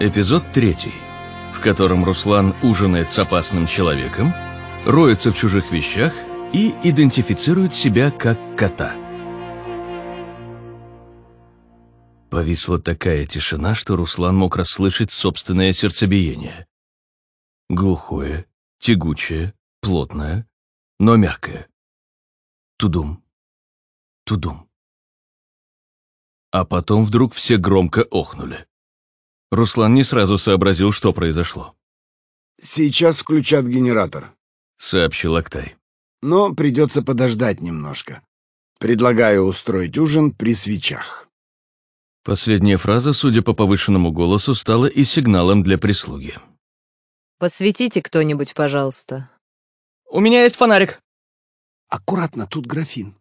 Эпизод третий, в котором Руслан ужинает с опасным человеком, роется в чужих вещах и идентифицирует себя как кота. Повисла такая тишина, что Руслан мог расслышать собственное сердцебиение. Глухое, тягучее, плотное, но мягкое. Тудум, тудум. А потом вдруг все громко охнули. Руслан не сразу сообразил, что произошло. «Сейчас включат генератор», — сообщил Актай. «Но придется подождать немножко. Предлагаю устроить ужин при свечах». Последняя фраза, судя по повышенному голосу, стала и сигналом для прислуги. «Посветите кто-нибудь, пожалуйста». «У меня есть фонарик». «Аккуратно, тут графин».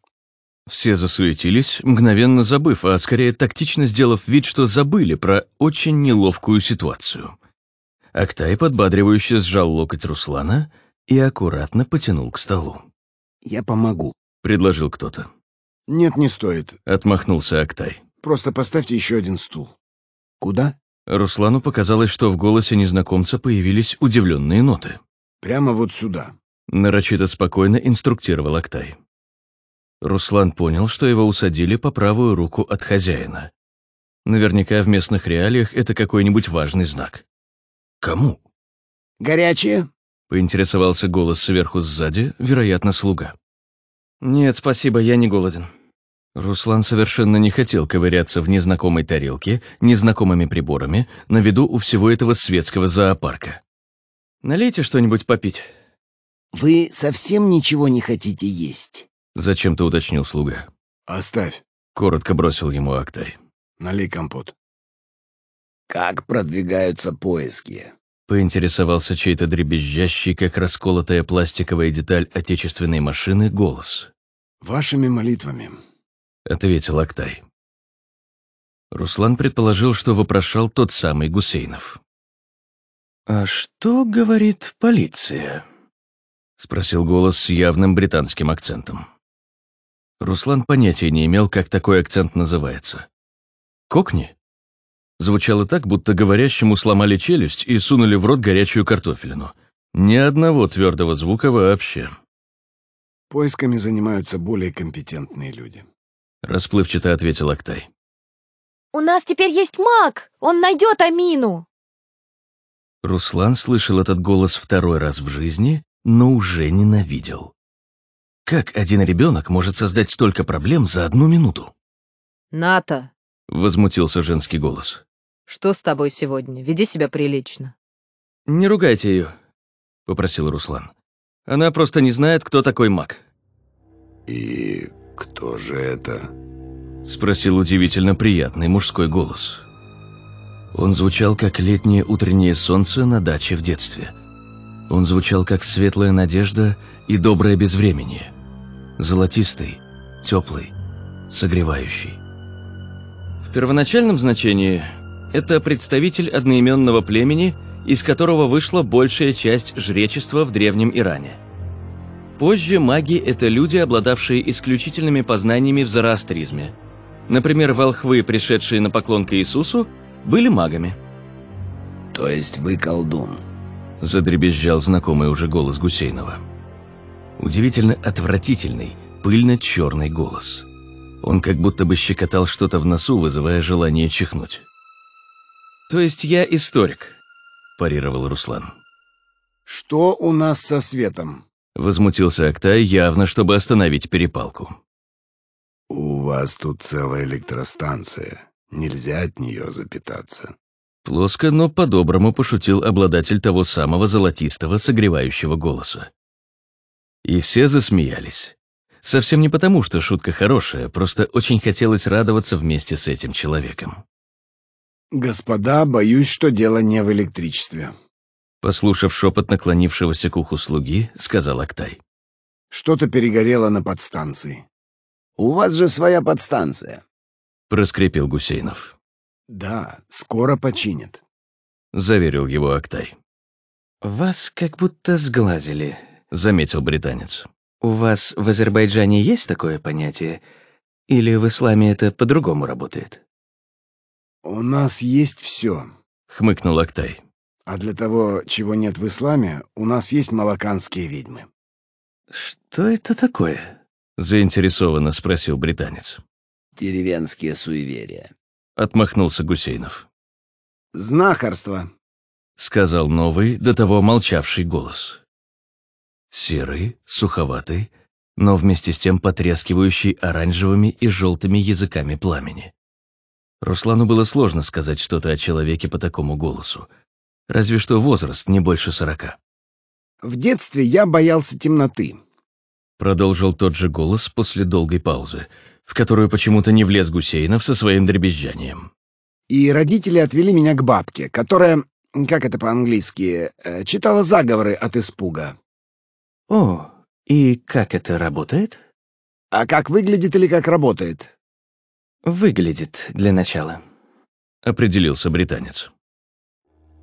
Все засуетились, мгновенно забыв, а скорее тактично сделав вид, что забыли про очень неловкую ситуацию. Актай подбадривающе сжал локоть Руслана и аккуратно потянул к столу. «Я помогу», — предложил кто-то. «Нет, не стоит», — отмахнулся Актай. «Просто поставьте еще один стул». «Куда?» Руслану показалось, что в голосе незнакомца появились удивленные ноты. «Прямо вот сюда», — нарочито спокойно инструктировал Актай. Руслан понял, что его усадили по правую руку от хозяина. Наверняка в местных реалиях это какой-нибудь важный знак. Кому? «Горячее?» — поинтересовался голос сверху сзади, вероятно, слуга. «Нет, спасибо, я не голоден». Руслан совершенно не хотел ковыряться в незнакомой тарелке, незнакомыми приборами, на виду у всего этого светского зоопарка. «Налейте что-нибудь попить». «Вы совсем ничего не хотите есть?» — зачем-то уточнил слуга. «Оставь», — коротко бросил ему Актай. «Налей компот». «Как продвигаются поиски?» — поинтересовался чей-то дребезжащий, как расколотая пластиковая деталь отечественной машины, голос. «Вашими молитвами», — ответил Актай. Руслан предположил, что вопрошал тот самый Гусейнов. «А что говорит полиция?» — спросил голос с явным британским акцентом. Руслан понятия не имел, как такой акцент называется. «Кокни?» Звучало так, будто говорящему сломали челюсть и сунули в рот горячую картофелину. Ни одного твердого звука вообще. «Поисками занимаются более компетентные люди», — расплывчато ответил Актай. «У нас теперь есть маг! Он найдет Амину!» Руслан слышал этот голос второй раз в жизни, но уже ненавидел. Как один ребенок может создать столько проблем за одну минуту? «Ната!» — возмутился женский голос. «Что с тобой сегодня? Веди себя прилично». «Не ругайте ее», — попросил Руслан. «Она просто не знает, кто такой маг». «И кто же это?» — спросил удивительно приятный мужской голос. Он звучал, как летнее утреннее солнце на даче в детстве. Он звучал, как светлая надежда и доброе безвременье. Золотистый, теплый, согревающий. В первоначальном значении это представитель одноименного племени, из которого вышла большая часть жречества в Древнем Иране. Позже маги — это люди, обладавшие исключительными познаниями в зороастризме. Например, волхвы, пришедшие на поклон к Иисусу, были магами. «То есть вы колдун?» — задребезжал знакомый уже голос Гусейнова. Удивительно отвратительный, пыльно-черный голос. Он как будто бы щекотал что-то в носу, вызывая желание чихнуть. «То есть я историк», — парировал Руслан. «Что у нас со светом?» — возмутился Актай, явно чтобы остановить перепалку. «У вас тут целая электростанция. Нельзя от нее запитаться». Плоско, но по-доброму пошутил обладатель того самого золотистого согревающего голоса. И все засмеялись. Совсем не потому, что шутка хорошая, просто очень хотелось радоваться вместе с этим человеком. «Господа, боюсь, что дело не в электричестве». Послушав шепот наклонившегося к уху слуги, сказал Актай. «Что-то перегорело на подстанции». «У вас же своя подстанция», — проскрипел Гусейнов. «Да, скоро починят», — заверил его Актай. «Вас как будто сглазили», — заметил британец. «У вас в Азербайджане есть такое понятие? Или в исламе это по-другому работает?» «У нас есть все», — хмыкнул Актай. А для того, чего нет в исламе, у нас есть малаканские ведьмы. Что это такое? заинтересованно спросил британец. Деревенские суеверия. Отмахнулся Гусейнов. Знахарство, сказал новый, до того молчавший голос. Серый, суховатый, но вместе с тем потрескивающий оранжевыми и желтыми языками пламени. Руслану было сложно сказать что-то о человеке по такому голосу. Разве что возраст не больше сорока. В детстве я боялся темноты. Продолжил тот же голос после долгой паузы, в которую почему-то не влез Гусейнов со своим дребезжанием. И родители отвели меня к бабке, которая, как это по-английски, э, читала заговоры от испуга. О, и как это работает? А как выглядит или как работает? Выглядит для начала. Определился британец.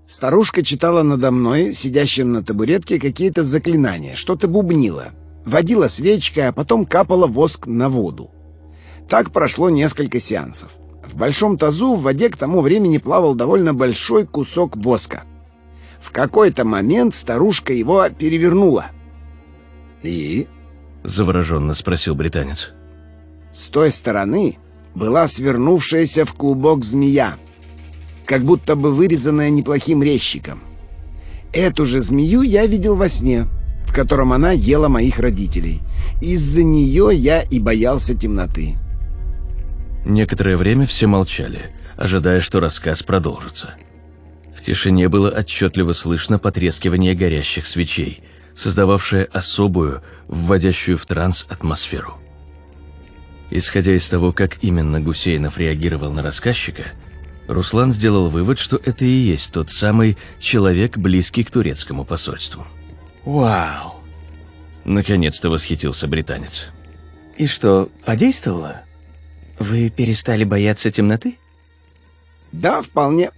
Старушка читала надо мной, сидящим на табуретке, какие-то заклинания, что-то бубнила. Водила свечкой, а потом капала воск на воду. Так прошло несколько сеансов. В большом тазу в воде к тому времени плавал довольно большой кусок воска. В какой-то момент старушка его перевернула. И? Завороженно спросил британец. С той стороны была свернувшаяся в клубок змея, как будто бы вырезанная неплохим резчиком. Эту же змею я видел во сне, в котором она ела моих родителей. Из-за нее я и боялся темноты. Некоторое время все молчали, ожидая, что рассказ продолжится. В тишине было отчетливо слышно потрескивание горящих свечей, создававшее особую, вводящую в транс атмосферу. Исходя из того, как именно Гусейнов реагировал на рассказчика, Руслан сделал вывод, что это и есть тот самый человек, близкий к турецкому посольству. Вау! Наконец-то восхитился британец. И что, подействовало? Вы перестали бояться темноты? Да, вполне.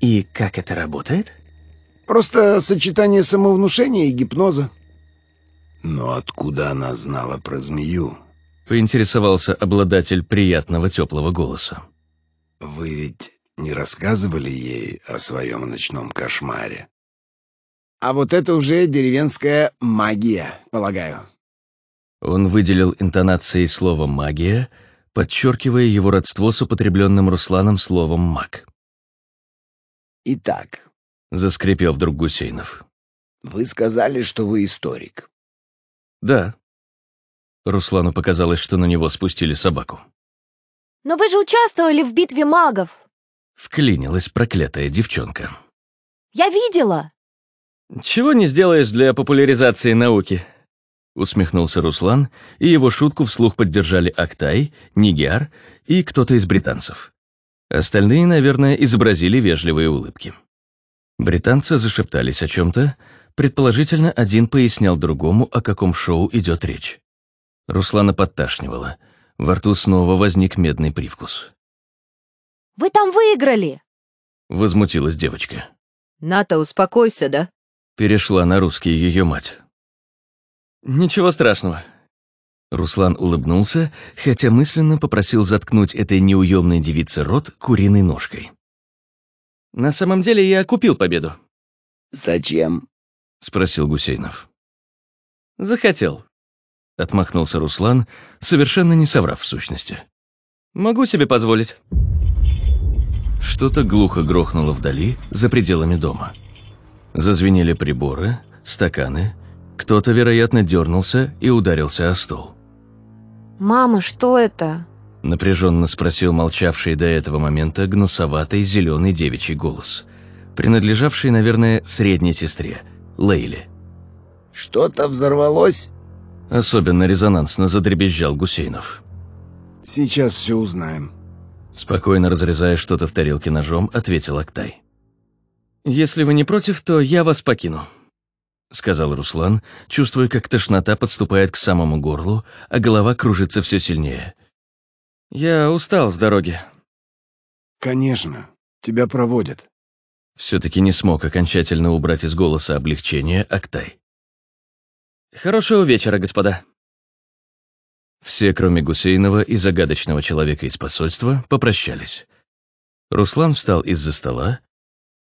И как это работает? Просто сочетание самовнушения и гипноза. Но откуда она знала про змею? Поинтересовался обладатель приятного теплого голоса. Вы ведь не рассказывали ей о своем ночном кошмаре? А вот это уже деревенская магия, полагаю. Он выделил интонацией слова «магия», подчеркивая его родство с употребленным Русланом словом «маг». Итак, Заскрипел вдруг Гусейнов. вы сказали, что вы историк. Да. Руслану показалось, что на него спустили собаку. Но вы же участвовали в битве магов. Вклинилась проклятая девчонка. Я видела. Чего не сделаешь для популяризации науки? Усмехнулся Руслан, и его шутку вслух поддержали Актай, Нигер и кто-то из британцев. Остальные, наверное, изобразили вежливые улыбки. Британцы зашептались о чем-то, предположительно, один пояснял другому, о каком шоу идет речь. Руслана подташнивала. Во рту снова возник медный привкус. Вы там выиграли. Возмутилась девочка. Ната, успокойся, да? Перешла на русский ее мать. Ничего страшного. Руслан улыбнулся, хотя мысленно попросил заткнуть этой неуемной девице рот куриной ножкой. На самом деле я купил победу. Зачем? — спросил Гусейнов. Захотел. Отмахнулся Руслан, совершенно не соврав в сущности. Могу себе позволить. Что-то глухо грохнуло вдали, за пределами дома. Зазвенели приборы, стаканы. Кто-то, вероятно, дернулся и ударился о стол. Мама, что это? Напряженно спросил молчавший до этого момента гнусоватый зеленый девичий голос, принадлежавший, наверное, средней сестре, Лейле. Что-то взорвалось? Особенно резонансно задребезжал Гусейнов. Сейчас все узнаем. Спокойно разрезая что-то в тарелке ножом, ответил Актай. Если вы не против, то я вас покину. Сказал Руслан, чувствуя, как тошнота подступает к самому горлу, а голова кружится все сильнее. Я устал с дороги. Конечно, тебя проводят. Все-таки не смог окончательно убрать из голоса облегчение Актай. Хорошего вечера, господа. Все, кроме Гусейнова и загадочного человека из посольства, попрощались. Руслан встал из-за стола,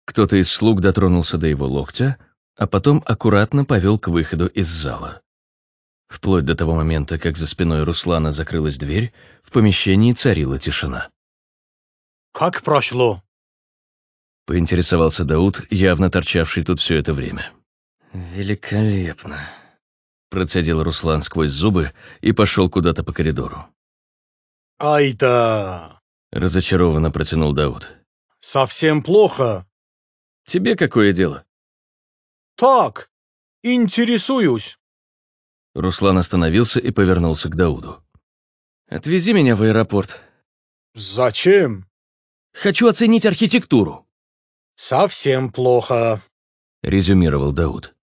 Кто-то из слуг дотронулся до его локтя, а потом аккуратно повел к выходу из зала. Вплоть до того момента, как за спиной Руслана закрылась дверь, в помещении царила тишина. «Как прошло?» — поинтересовался Дауд, явно торчавший тут все это время. «Великолепно», — процедил Руслан сквозь зубы и пошел куда-то по коридору. «Ай-да!» — разочарованно протянул Дауд. «Совсем плохо?» «Тебе какое дело?» «Так, интересуюсь». Руслан остановился и повернулся к Дауду. «Отвези меня в аэропорт». «Зачем?» «Хочу оценить архитектуру». «Совсем плохо», — резюмировал Дауд.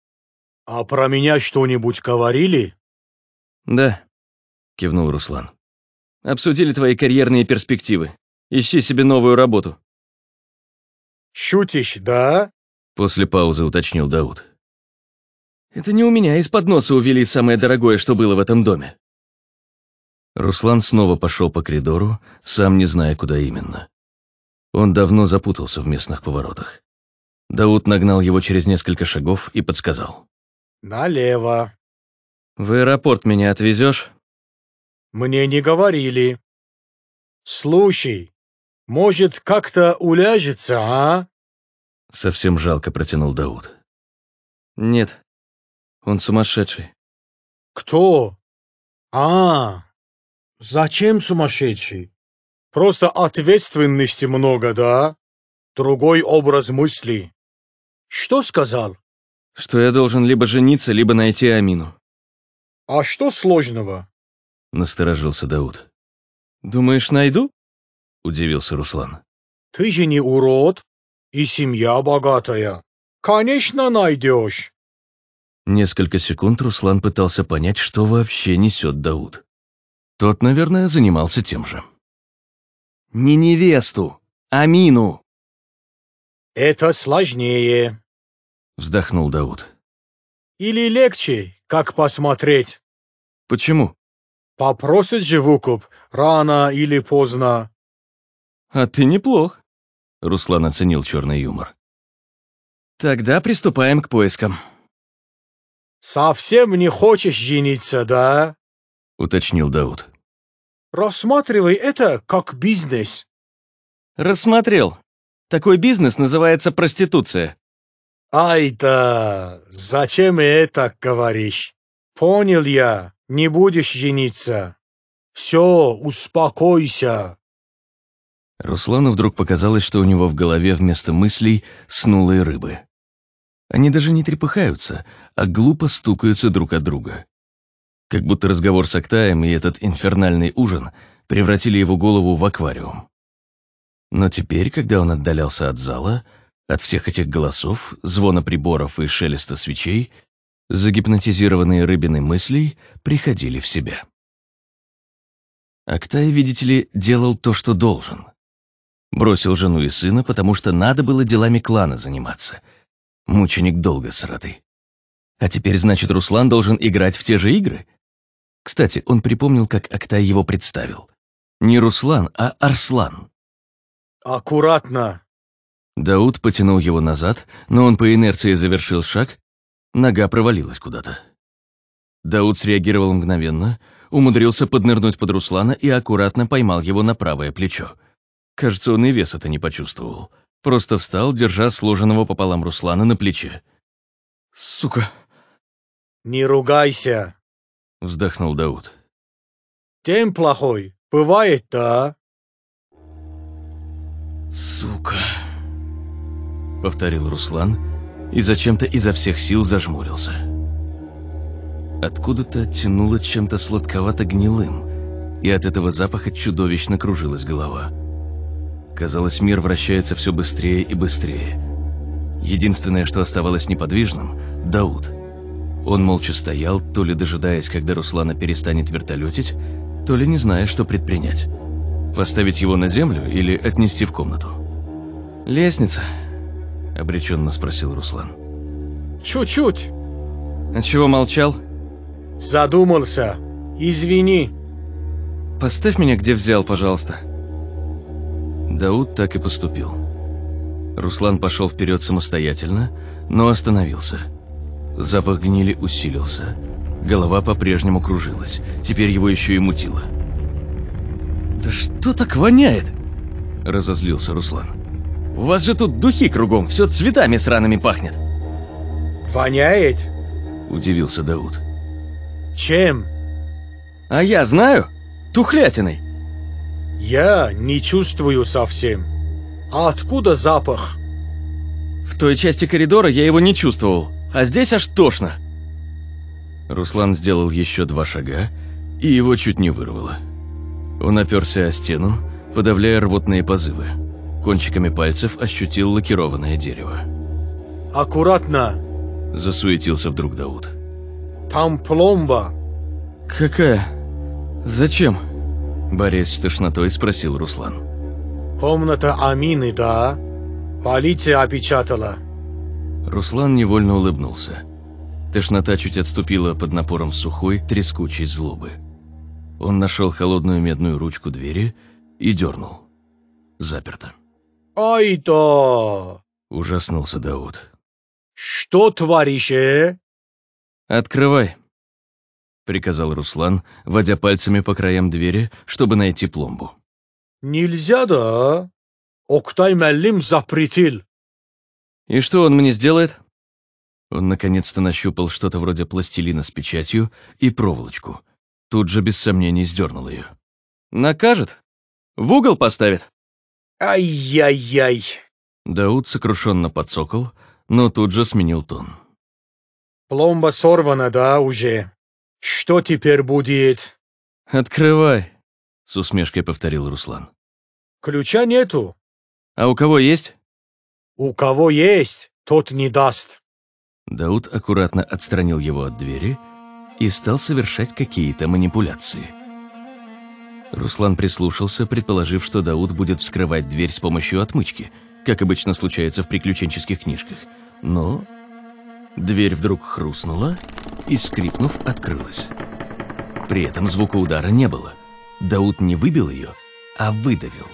«А про меня что-нибудь говорили?» «Да», — кивнул Руслан. «Обсудили твои карьерные перспективы. Ищи себе новую работу». «Шутишь, да?» После паузы уточнил Дауд. «Это не у меня из-под носа увели самое дорогое, что было в этом доме». Руслан снова пошел по коридору, сам не зная, куда именно. Он давно запутался в местных поворотах. Дауд нагнал его через несколько шагов и подсказал. «Налево». «В аэропорт меня отвезешь?» «Мне не говорили». «Слушай, может, как-то уляжется, а?» Совсем жалко протянул Дауд. «Нет, он сумасшедший». «Кто? А, зачем сумасшедший? Просто ответственности много, да? Другой образ мысли. Что сказал?» «Что я должен либо жениться, либо найти Амину». «А что сложного?» Насторожился Дауд. «Думаешь, найду?» Удивился Руслан. «Ты же не урод, и семья богатая. Конечно, найдешь». Несколько секунд Руслан пытался понять, что вообще несет Дауд. Тот, наверное, занимался тем же. «Не невесту, Амину!» «Это сложнее», — вздохнул Дауд. «Или легче, как посмотреть?» «Почему?» «Попросит же выкуп, рано или поздно». «А ты неплох», — Руслан оценил черный юмор. «Тогда приступаем к поискам». «Совсем не хочешь жениться, да?» — уточнил Дауд. «Рассматривай это как бизнес». «Рассмотрел. Такой бизнес называется проституция». «Ай-да, зачем это говоришь? Понял я, не будешь жениться. Все, успокойся». Руслану вдруг показалось, что у него в голове вместо мыслей снулые рыбы. Они даже не трепыхаются, а глупо стукаются друг от друга. Как будто разговор с Актаем и этот инфернальный ужин превратили его голову в аквариум. Но теперь, когда он отдалялся от зала, от всех этих голосов, звона приборов и шелеста свечей, загипнотизированные рыбины мыслей приходили в себя. Актай, видите ли, делал то, что должен. Бросил жену и сына, потому что надо было делами клана заниматься. Мученик долго сратый. А теперь, значит, Руслан должен играть в те же игры? Кстати, он припомнил, как Актай его представил. Не Руслан, а Арслан. «Аккуратно!» Дауд потянул его назад, но он по инерции завершил шаг, нога провалилась куда-то. Дауд среагировал мгновенно, умудрился поднырнуть под Руслана и аккуратно поймал его на правое плечо. Кажется, он и вес это не почувствовал. Просто встал, держа сложенного пополам Руслана на плече. «Сука!» «Не ругайся!» — вздохнул Дауд. «День плохой. Бывает, да?» «Сука!» — повторил Руслан и зачем-то изо всех сил зажмурился. Откуда-то тянуло чем-то сладковато-гнилым, и от этого запаха чудовищно кружилась голова. Казалось, мир вращается все быстрее и быстрее. Единственное, что оставалось неподвижным — Дауд. Он молча стоял, то ли дожидаясь, когда Руслана перестанет вертолетить, то ли не зная, что предпринять. Поставить его на землю или отнести в комнату? «Лестница», — обреченно спросил Руслан. «Чуть-чуть». «А чего молчал?» «Задумался. Извини». «Поставь меня, где взял, пожалуйста». Дауд так и поступил. Руслан пошел вперед самостоятельно, но остановился. Запах гнили усилился. Голова по-прежнему кружилась. Теперь его еще и мутило. «Да что так воняет?» – разозлился Руслан. «У вас же тут духи кругом, все цветами сраными пахнет». Воняет? – удивился Дауд. Чем? «А я знаю. Тухлятиной». Я не чувствую совсем. А откуда запах? В той части коридора я его не чувствовал, а здесь аж тошно. Руслан сделал еще два шага, и его чуть не вырвало. Он оперся о стену, подавляя рвотные позывы. Кончиками пальцев ощутил лакированное дерево. Аккуратно. Засуетился вдруг Дауд. Там пломба. Какая? Зачем? Борясь с тошнотой, спросил Руслан. Комната Амины, да? Полиция опечатала. Руслан невольно улыбнулся. Тошнота чуть отступила под напором сухой, трескучей злобы. Он нашел холодную медную ручку двери и дернул. Заперто. Ай-да! Ужаснулся Дауд. Что творишь, э? «Открывай», — приказал Руслан, водя пальцами по краям двери, чтобы найти пломбу. Нельзя, да? Октай Меллим запретил. «И что он мне сделает?» Он наконец-то нащупал что-то вроде пластилина с печатью и проволочку. Тут же без сомнений сдернул ее. «Накажет? В угол поставит?» Ай-яй-яй. Дауд сокрушенно подсокол, но тут же сменил тон. Пломба сорвана, да, уже? Что теперь будет? «Открывай», — с усмешкой повторил Руслан. Ключа нету. «А у кого есть?» У кого есть, тот не даст. Дауд аккуратно отстранил его от двери и стал совершать какие-то манипуляции. Руслан прислушался, предположив, что Дауд будет вскрывать дверь с помощью отмычки, как обычно случается в приключенческих книжках. Но дверь вдруг хрустнула и, скрипнув, открылась. При этом звука удара не было. Дауд не выбил ее, а выдавил.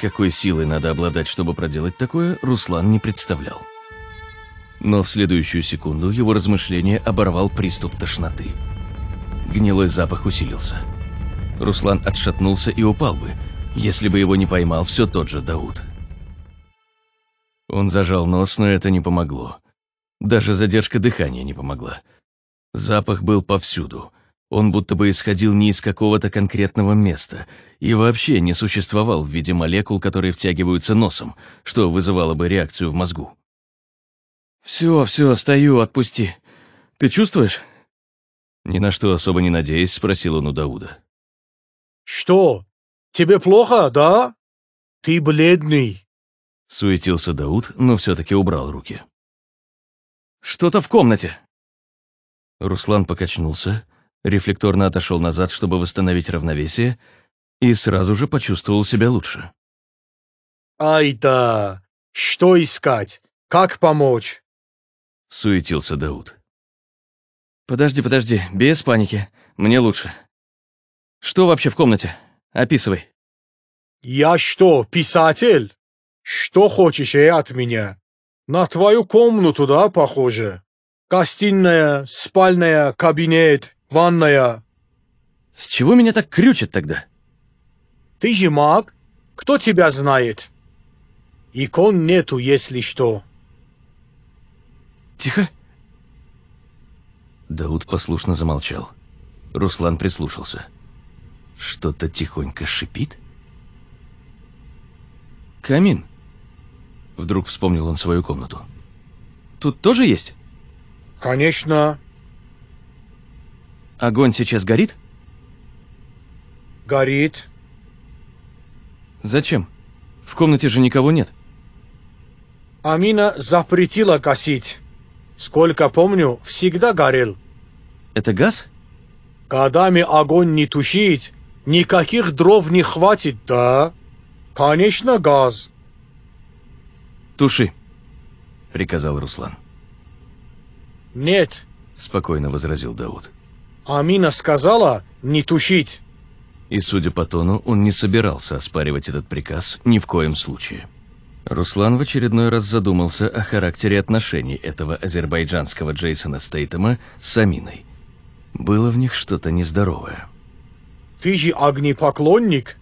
Какой силой надо обладать, чтобы проделать такое, Руслан не представлял. Но в следующую секунду его размышление оборвал приступ тошноты. Гнилой запах усилился. Руслан отшатнулся и упал бы, если бы его не поймал все тот же Дауд. Он зажал нос, но это не помогло. Даже задержка дыхания не помогла. Запах был повсюду. Он будто бы исходил не из какого-то конкретного места и вообще не существовал в виде молекул, которые втягиваются носом, что вызывало бы реакцию в мозгу. «Все, все, стою, отпусти. Ты чувствуешь?» Ни на что особо не надеясь, спросил он у Дауда. Что? Тебе плохо, да? Ты бледный. Суетился Дауд, но все-таки убрал руки. «Что-то в комнате!» Руслан покачнулся, рефлекторно отошел назад, чтобы восстановить равновесие, и сразу же почувствовал себя лучше. Ай да! Что искать? Как помочь? Суетился Дауд. «Подожди, подожди, без паники. Мне лучше. Что вообще в комнате? Описывай». Я что, писатель? Что хочешь э, от меня? На твою комнату, да, похоже? Гостиная, спальная, кабинет, ванная. С чего меня так крючит тогда? Ты же маг. Кто тебя знает? Икон нету, если что. Тихо. Дауд послушно замолчал. Руслан прислушался. Что-то тихонько шипит? Камин. Вдруг вспомнил он свою комнату. Тут тоже есть? Конечно. Огонь сейчас горит? Горит. Зачем? В комнате же никого нет. Амина запретила гасить. Сколько помню, всегда горел. Это газ? Годами огонь не тушить, никаких дров не хватит, да? Конечно, газ. Туши, приказал Руслан. Нет, Спокойно возразил Дауд. Амина сказала не тушить. И, судя по тону, он не собирался оспаривать этот приказ ни в коем случае. Руслан в очередной раз задумался о характере отношений этого азербайджанского Джейсона Стейтема с Аминой. Было в них что-то нездоровое. Ты же огнепоклонник.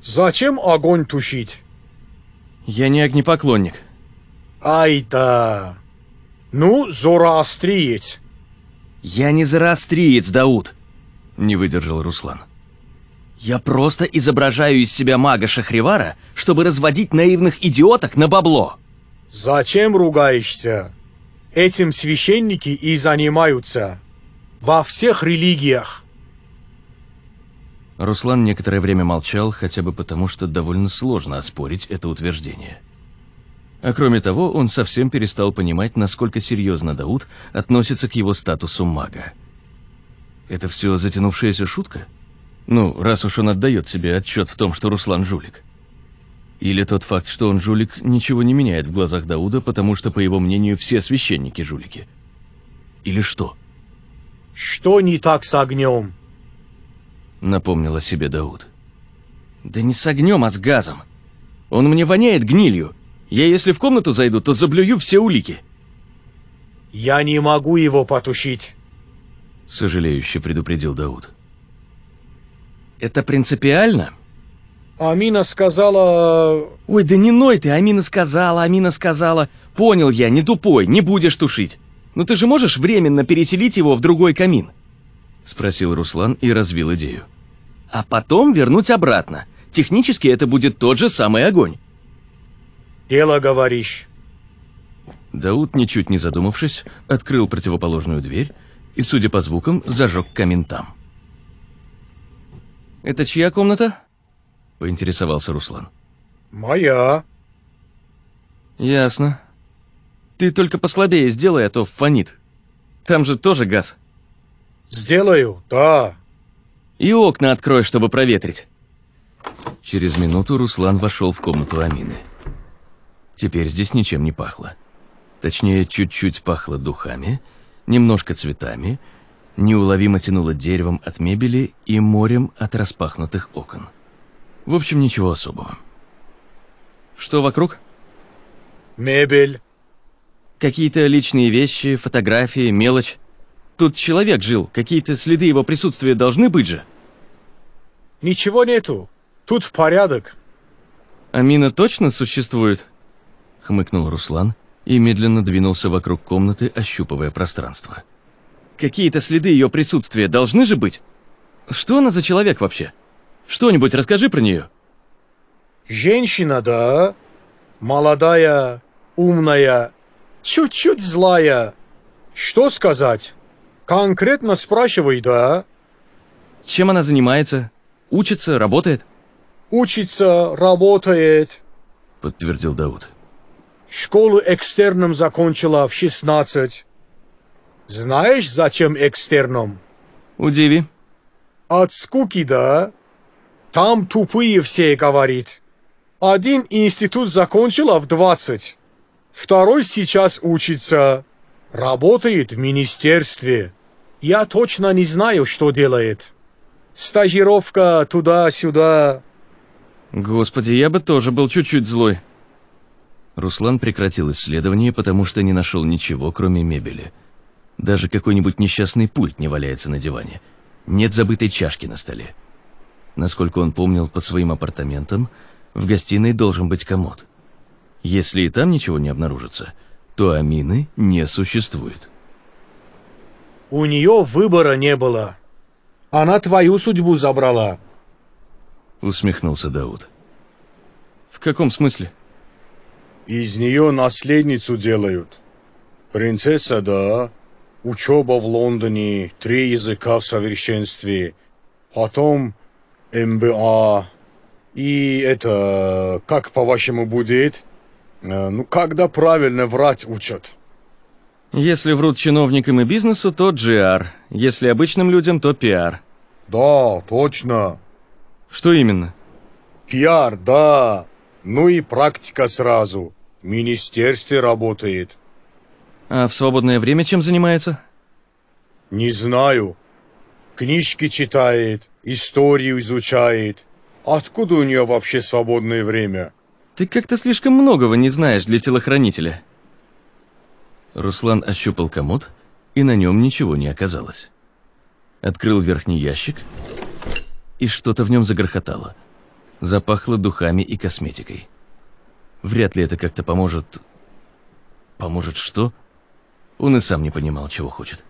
Зачем огонь тушить? Я не огнепоклонник. Ай-да. Ну, зороастриец. Я не зороастриец, Дауд. Не выдержал Руслан. Я просто изображаю из себя мага Шахривара, чтобы разводить наивных идиоток на бабло. Зачем ругаешься? Этим священники и занимаются. Во всех религиях. Руслан некоторое время молчал, хотя бы потому, что довольно сложно оспорить это утверждение. А кроме того, он совсем перестал понимать, насколько серьезно Дауд относится к его статусу мага. Это все затянувшаяся шутка? Ну, раз уж он отдает себе отчет в том, что Руслан жулик. Или тот факт, что он жулик, ничего не меняет в глазах Дауда, потому что, по его мнению, все священники жулики. Или что? Что не так с огнем? Напомнил о себе Дауд. Да не с огнем, а с газом. Он мне воняет гнилью. Я если в комнату зайду, то заблюю все улики. Я не могу его потушить. Сожалеюще предупредил Дауд. Это принципиально? Амина сказала... Ой, да не ной ты, Амина сказала, Амина сказала. Понял я, не тупой, не будешь тушить. Но ты же можешь временно переселить его в другой камин? Спросил Руслан и развил идею. А потом вернуть обратно. Технически это будет тот же самый огонь. Дело говоришь. Дауд, ничуть не задумавшись, открыл противоположную дверь и, судя по звукам, зажег камин там. «Это чья комната?» — поинтересовался Руслан. «Моя». «Ясно. Ты только послабее сделай, а то фонит. Там же тоже газ». «Сделаю, да». «И окна открой, чтобы проветрить». Через минуту Руслан вошел в комнату Амины. Теперь здесь ничем не пахло. Точнее, чуть-чуть пахло духами, немножко цветами, неуловимо тянуло деревом от мебели и морем от распахнутых окон. В общем, ничего особого. Что вокруг? Мебель. Какие-то личные вещи, фотографии, мелочь. Тут человек жил, какие-то следы его присутствия должны быть же. Ничего нету. Тут порядок. Амина точно существует? Хмыкнул Руслан и медленно двинулся вокруг комнаты, ощупывая пространство. Какие-то следы ее присутствия должны же быть. Что она за человек вообще? Что-нибудь расскажи про нее. Женщина, да? Молодая, умная, чуть-чуть злая. Что сказать? Конкретно спрашивай, да? Чем она занимается? Учится, работает? Учится, работает. Подтвердил Дауд. Школу экстерном закончила в 16. Знаешь, зачем экстерном? Удиви. От скуки, да? Там тупые все, говорит. Один институт закончила в 20. Второй сейчас учится. Работает в министерстве. Я точно не знаю, что делает. Стажировка туда-сюда. Господи, я бы тоже был чуть-чуть злой. Руслан прекратил исследование, потому что не нашел ничего, кроме мебели. Даже какой-нибудь несчастный пульт не валяется на диване. Нет забытой чашки на столе. Насколько он помнил по своим апартаментам, в гостиной должен быть комод. Если и там ничего не обнаружится, то Амины не существует. У нее выбора не было. Она твою судьбу забрала. Усмехнулся Дауд. В каком смысле? Из нее наследницу делают. Принцесса, да. Учеба в Лондоне, три языка в совершенстве. Потом МБА. И это, как по-вашему будет? Э, Ну, когда правильно врать учат. Если врут чиновникам и бизнесу, то GR. Если обычным людям, то PR. Да, точно. Что именно? Пиар, да. Ну и практика сразу. В министерстве работает. А в свободное время чем занимается? Не знаю. Книжки читает, историю изучает. Откуда у нее вообще свободное время? Ты как-то слишком многого не знаешь для телохранителя. Руслан ощупал комод, и на нем ничего не оказалось. Открыл верхний ящик, и что-то в нем загрохотало. Запахло духами и косметикой. Вряд ли это как-то поможет... Поможет что? Он и сам не понимал, чего хочет.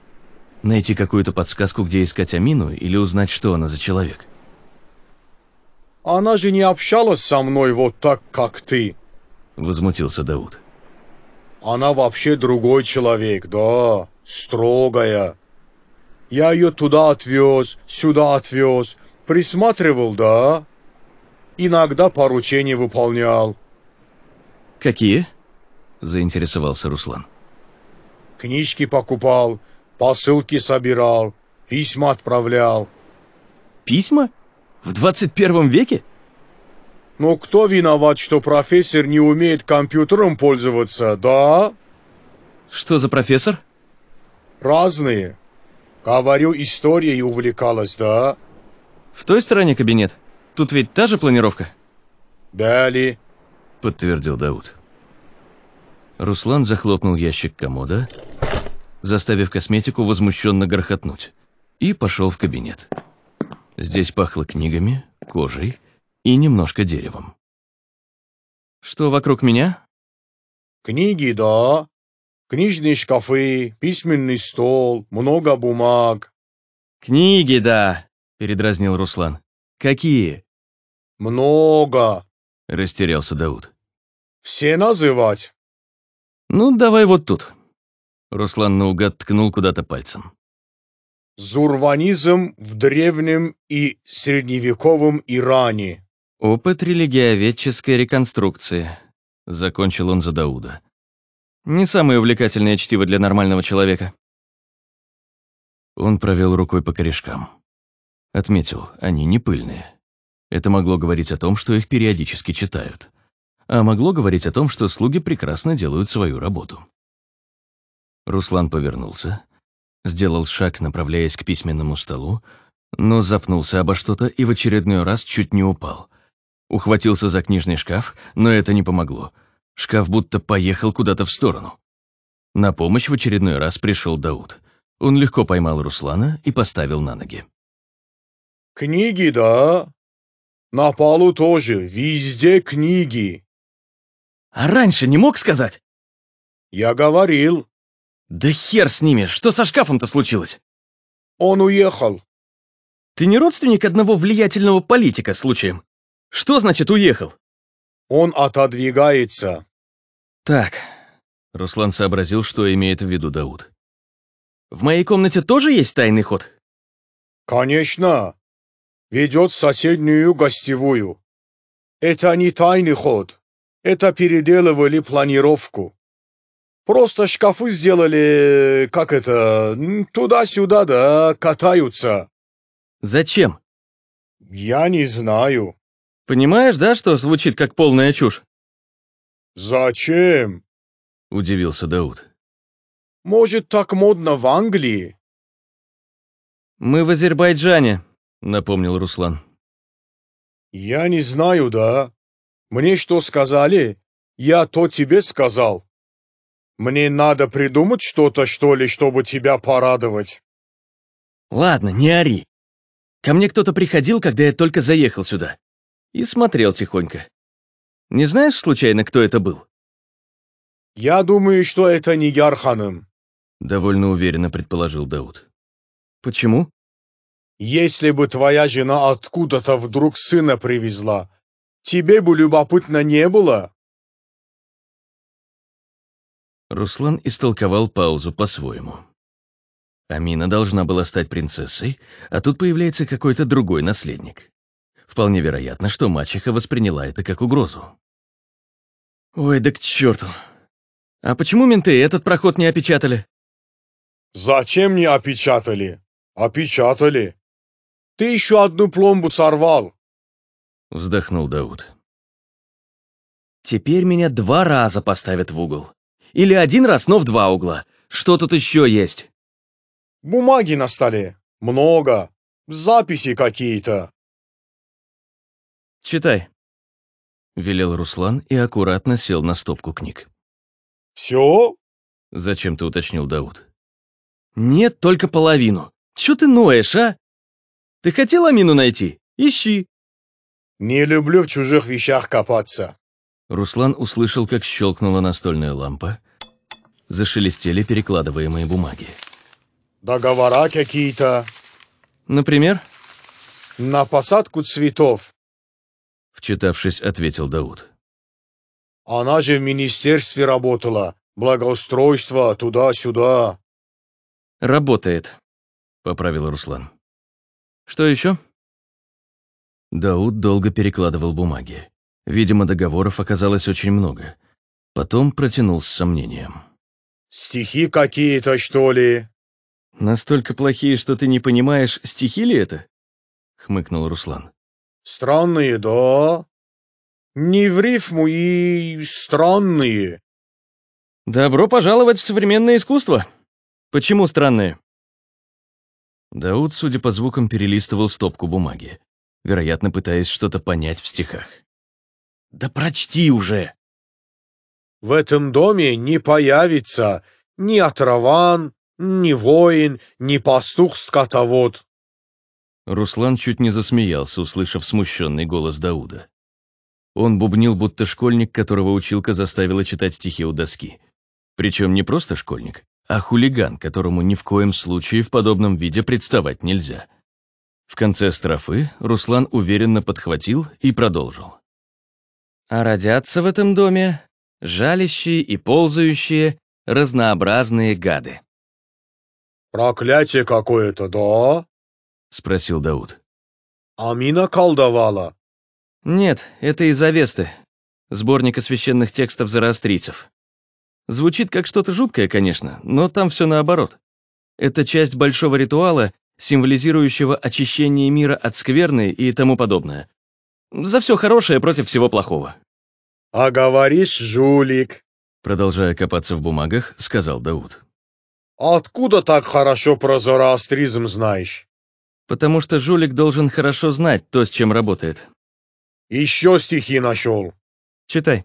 Найти какую-то подсказку, где искать Амину, или узнать, что она за человек. Она же не общалась со мной вот так, как ты. Возмутился Дауд. Она вообще другой человек, да, строгая. Я ее туда отвез, сюда отвез, присматривал, да. Иногда поручения выполнял. Какие? Заинтересовался Руслан. Книжки покупал, посылки собирал, письма отправлял. Письма? В 21 веке? Но кто виноват, что профессор не умеет компьютером пользоваться, да? Что за профессор? Разные. Говорю, историей увлекалась, да? В той стороне кабинет. Тут ведь та же планировка? Дали, подтвердил Дауд. Руслан захлопнул ящик комода, заставив косметику возмущенно грохотнуть, и пошел в кабинет. Здесь пахло книгами, кожей и немножко деревом. «Что вокруг меня?» «Книги, да. Книжные шкафы, письменный стол, много бумаг». «Книги, да», — передразнил Руслан. «Какие?» «Много», — растерялся Дауд. «Все называть?» «Ну, давай вот тут». Руслан наугад ткнул куда-то пальцем. Зурванизм в древнем и средневековом Иране. Опыт религиоведческой реконструкции. Закончил он за Дауда. Не самое увлекательное чтиво для нормального человека. Он провел рукой по корешкам. Отметил, они не пыльные. Это могло говорить о том, что их периодически читают. А могло говорить о том, что слуги прекрасно делают свою работу. Руслан повернулся, сделал шаг, направляясь к письменному столу, но запнулся обо что-то и в очередной раз чуть не упал. Ухватился за книжный шкаф, но это не помогло. Шкаф будто поехал куда-то в сторону. На помощь в очередной раз пришел Дауд. Он легко поймал Руслана и поставил на ноги. «Книги, да? На полу тоже, везде книги». «А раньше не мог сказать?» «Я говорил». «Да хер с ними! Что со шкафом-то случилось?» «Он уехал». «Ты не родственник одного влиятельного политика, случаем? Что значит уехал?» «Он отодвигается». «Так», — Руслан сообразил, что имеет в виду Дауд. «В моей комнате тоже есть тайный ход?» «Конечно. Ведет соседнюю гостевую. Это не тайный ход. Это переделывали планировку. Просто шкафы сделали, как это, туда-сюда, да, катаются. Зачем? Я не знаю. Понимаешь, да, что звучит как полная чушь? Зачем? Удивился Дауд. Может, так модно в Англии? Мы в Азербайджане, напомнил Руслан. Я не знаю, да. Мне что сказали? Я то тебе сказал. Мне надо придумать что-то, что ли, чтобы тебя порадовать. Ладно, не ори. Ко мне кто-то приходил, когда я только заехал сюда. И смотрел тихонько. Не знаешь, случайно, кто это был? Я думаю, что это не Ярханым. Довольно уверенно предположил Дауд. Почему? Если бы твоя жена откуда-то вдруг сына привезла, тебе бы любопытно не было? Руслан истолковал паузу по-своему. Амина должна была стать принцессой, а тут появляется какой-то другой наследник. Вполне вероятно, что мачеха восприняла это как угрозу. «Ой, да к черту! А почему менты этот проход не опечатали?» «Зачем не опечатали? Опечатали. Ты еще одну пломбу сорвал!» Вздохнул Дауд. «Теперь меня два раза поставят в угол. Или один раз, но в два угла. Что тут еще есть?» «Бумаги на столе. Много. Записи какие-то». «Читай». — велел Руслан и аккуратно сел на стопку книг. Все? — зачем-то уточнил Дауд. «Нет, только половину. Чё ты ноешь, а? Ты хотел Амину найти? Ищи!» Не люблю в чужих вещах копаться. Руслан услышал, как щелкнула настольная лампа. Зашелестели перекладываемые бумаги. Договора какие-то. «Например?» На посадку цветов. Вчитавшись, ответил Дауд. Она же в министерстве работала. Благоустройство, туда-сюда. «Работает», — поправил Руслан. «Что еще?» Дауд долго перекладывал бумаги. Видимо, договоров оказалось очень много. Потом протянул с сомнением. Стихи какие-то, что ли? «Настолько плохие, что ты не понимаешь, стихи ли это?» — хмыкнул Руслан. Странные, да? Не в рифму и странные. «Добро пожаловать в современное искусство!» «Почему странные?» Дауд, судя по звукам, перелистывал стопку бумаги, вероятно, пытаясь что-то понять в стихах. «Да прочти уже!» В этом доме не появится ни отраван, ни воин, ни пастух-скотовод. Руслан чуть не засмеялся, услышав смущенный голос Дауда. Он бубнил, будто школьник, которого училка заставила читать стихи у доски. Причем не просто школьник, а хулиган, которому ни в коем случае в подобном виде представать нельзя. В конце строфы Руслан уверенно подхватил и продолжил. «А родятся в этом доме жалящие и ползающие разнообразные гады». Проклятие какое-то, да? — спросил Дауд. Амина колдовала. «Нет, это из Авесты, сборника священных текстов зороастрийцев. Звучит как что-то жуткое, конечно, но там все наоборот. Это часть большого ритуала, символизирующего очищение мира от скверны и тому подобное. За все хорошее против всего плохого». А говоришь, жулик. Продолжая копаться в бумагах, сказал Дауд. Откуда так хорошо про зороастризм знаешь? Потому что жулик должен хорошо знать то, с чем работает. Еще стихи нашел. Читай.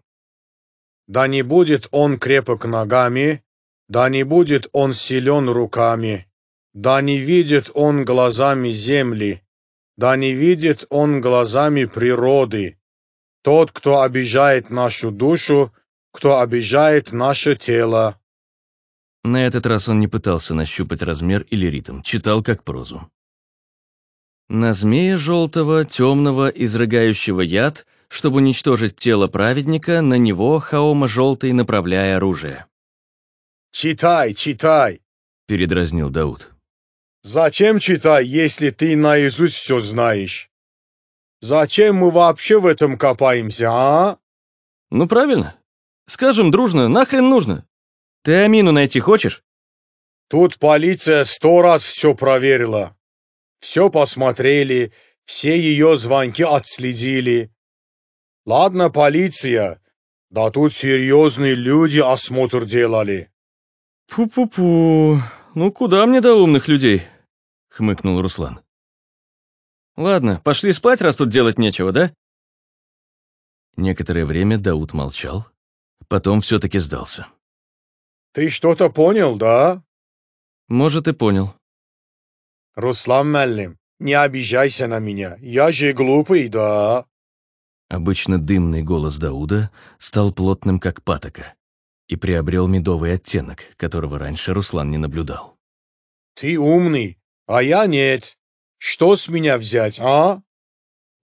Да не будет он крепок ногами, да не будет он силен руками, да не видит он глазами земли, да не видит он глазами природы. Тот, кто обижает нашу душу, кто обижает наше тело. На этот раз он не пытался нащупать размер или ритм, читал как прозу. На змея желтого, темного, изрыгающего яд, чтобы уничтожить тело праведника, на него Хаома желтый направляя оружие. Читай, читай. Передразнил Дауд. Зачем читай, если ты наизусть все знаешь? Зачем мы вообще в этом копаемся, а? Ну правильно. Скажем дружно, нахрен нужно? Ты Амину найти хочешь? Тут полиция сто раз все проверила. Все посмотрели, все ее звонки отследили. Ладно, полиция, да тут серьезные люди осмотр делали. Пу-пу-пу, ну куда мне до умных людей? Хмыкнул Руслан. Ладно, пошли спать, раз тут делать нечего, да? Некоторое время Дауд молчал, потом все-таки сдался. Ты что-то понял, да? Может, и понял. Руслан Меллим, не обижайся на меня, я же глупый, да? Обычно дымный голос Дауда стал плотным, как патока, и приобрел медовый оттенок, которого раньше Руслан не наблюдал. Ты умный, а я нет. Что с меня взять, а?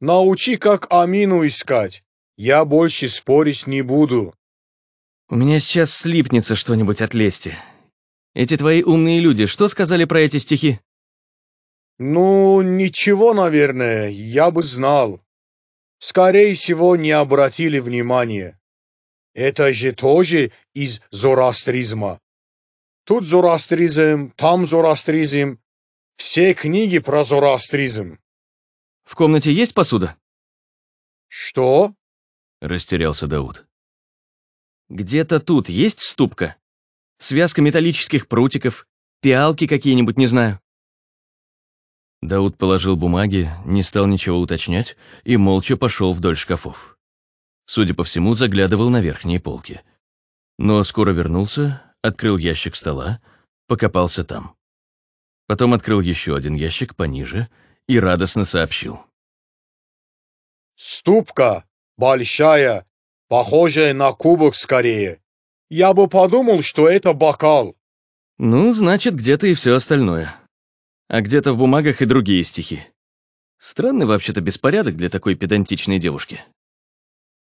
Научи, как Амину искать. Я больше спорить не буду. У меня сейчас слипнется что-нибудь от лести. Эти твои умные люди, что сказали про эти стихи? Ну, ничего, наверное, я бы знал. Скорее всего, не обратили внимания. Это же тоже из зороастризма. Тут зороастризм, там зороастризм. Все книги про зороастризм. В комнате есть посуда? Что? Растерялся Дауд. Где-то тут есть ступка? Связка металлических прутиков, пиалки какие-нибудь, не знаю. Дауд положил бумаги, не стал ничего уточнять и молча пошел вдоль шкафов. Судя по всему, заглядывал на верхние полки. Но скоро вернулся, открыл ящик стола, покопался там. Потом открыл еще один ящик пониже и радостно сообщил. «Ступка! Большая! Похожая на кубок скорее! Я бы подумал, что это бокал!» Ну, значит, где-то и все остальное. А где-то в бумагах и другие стихи. Странный вообще-то беспорядок для такой педантичной девушки.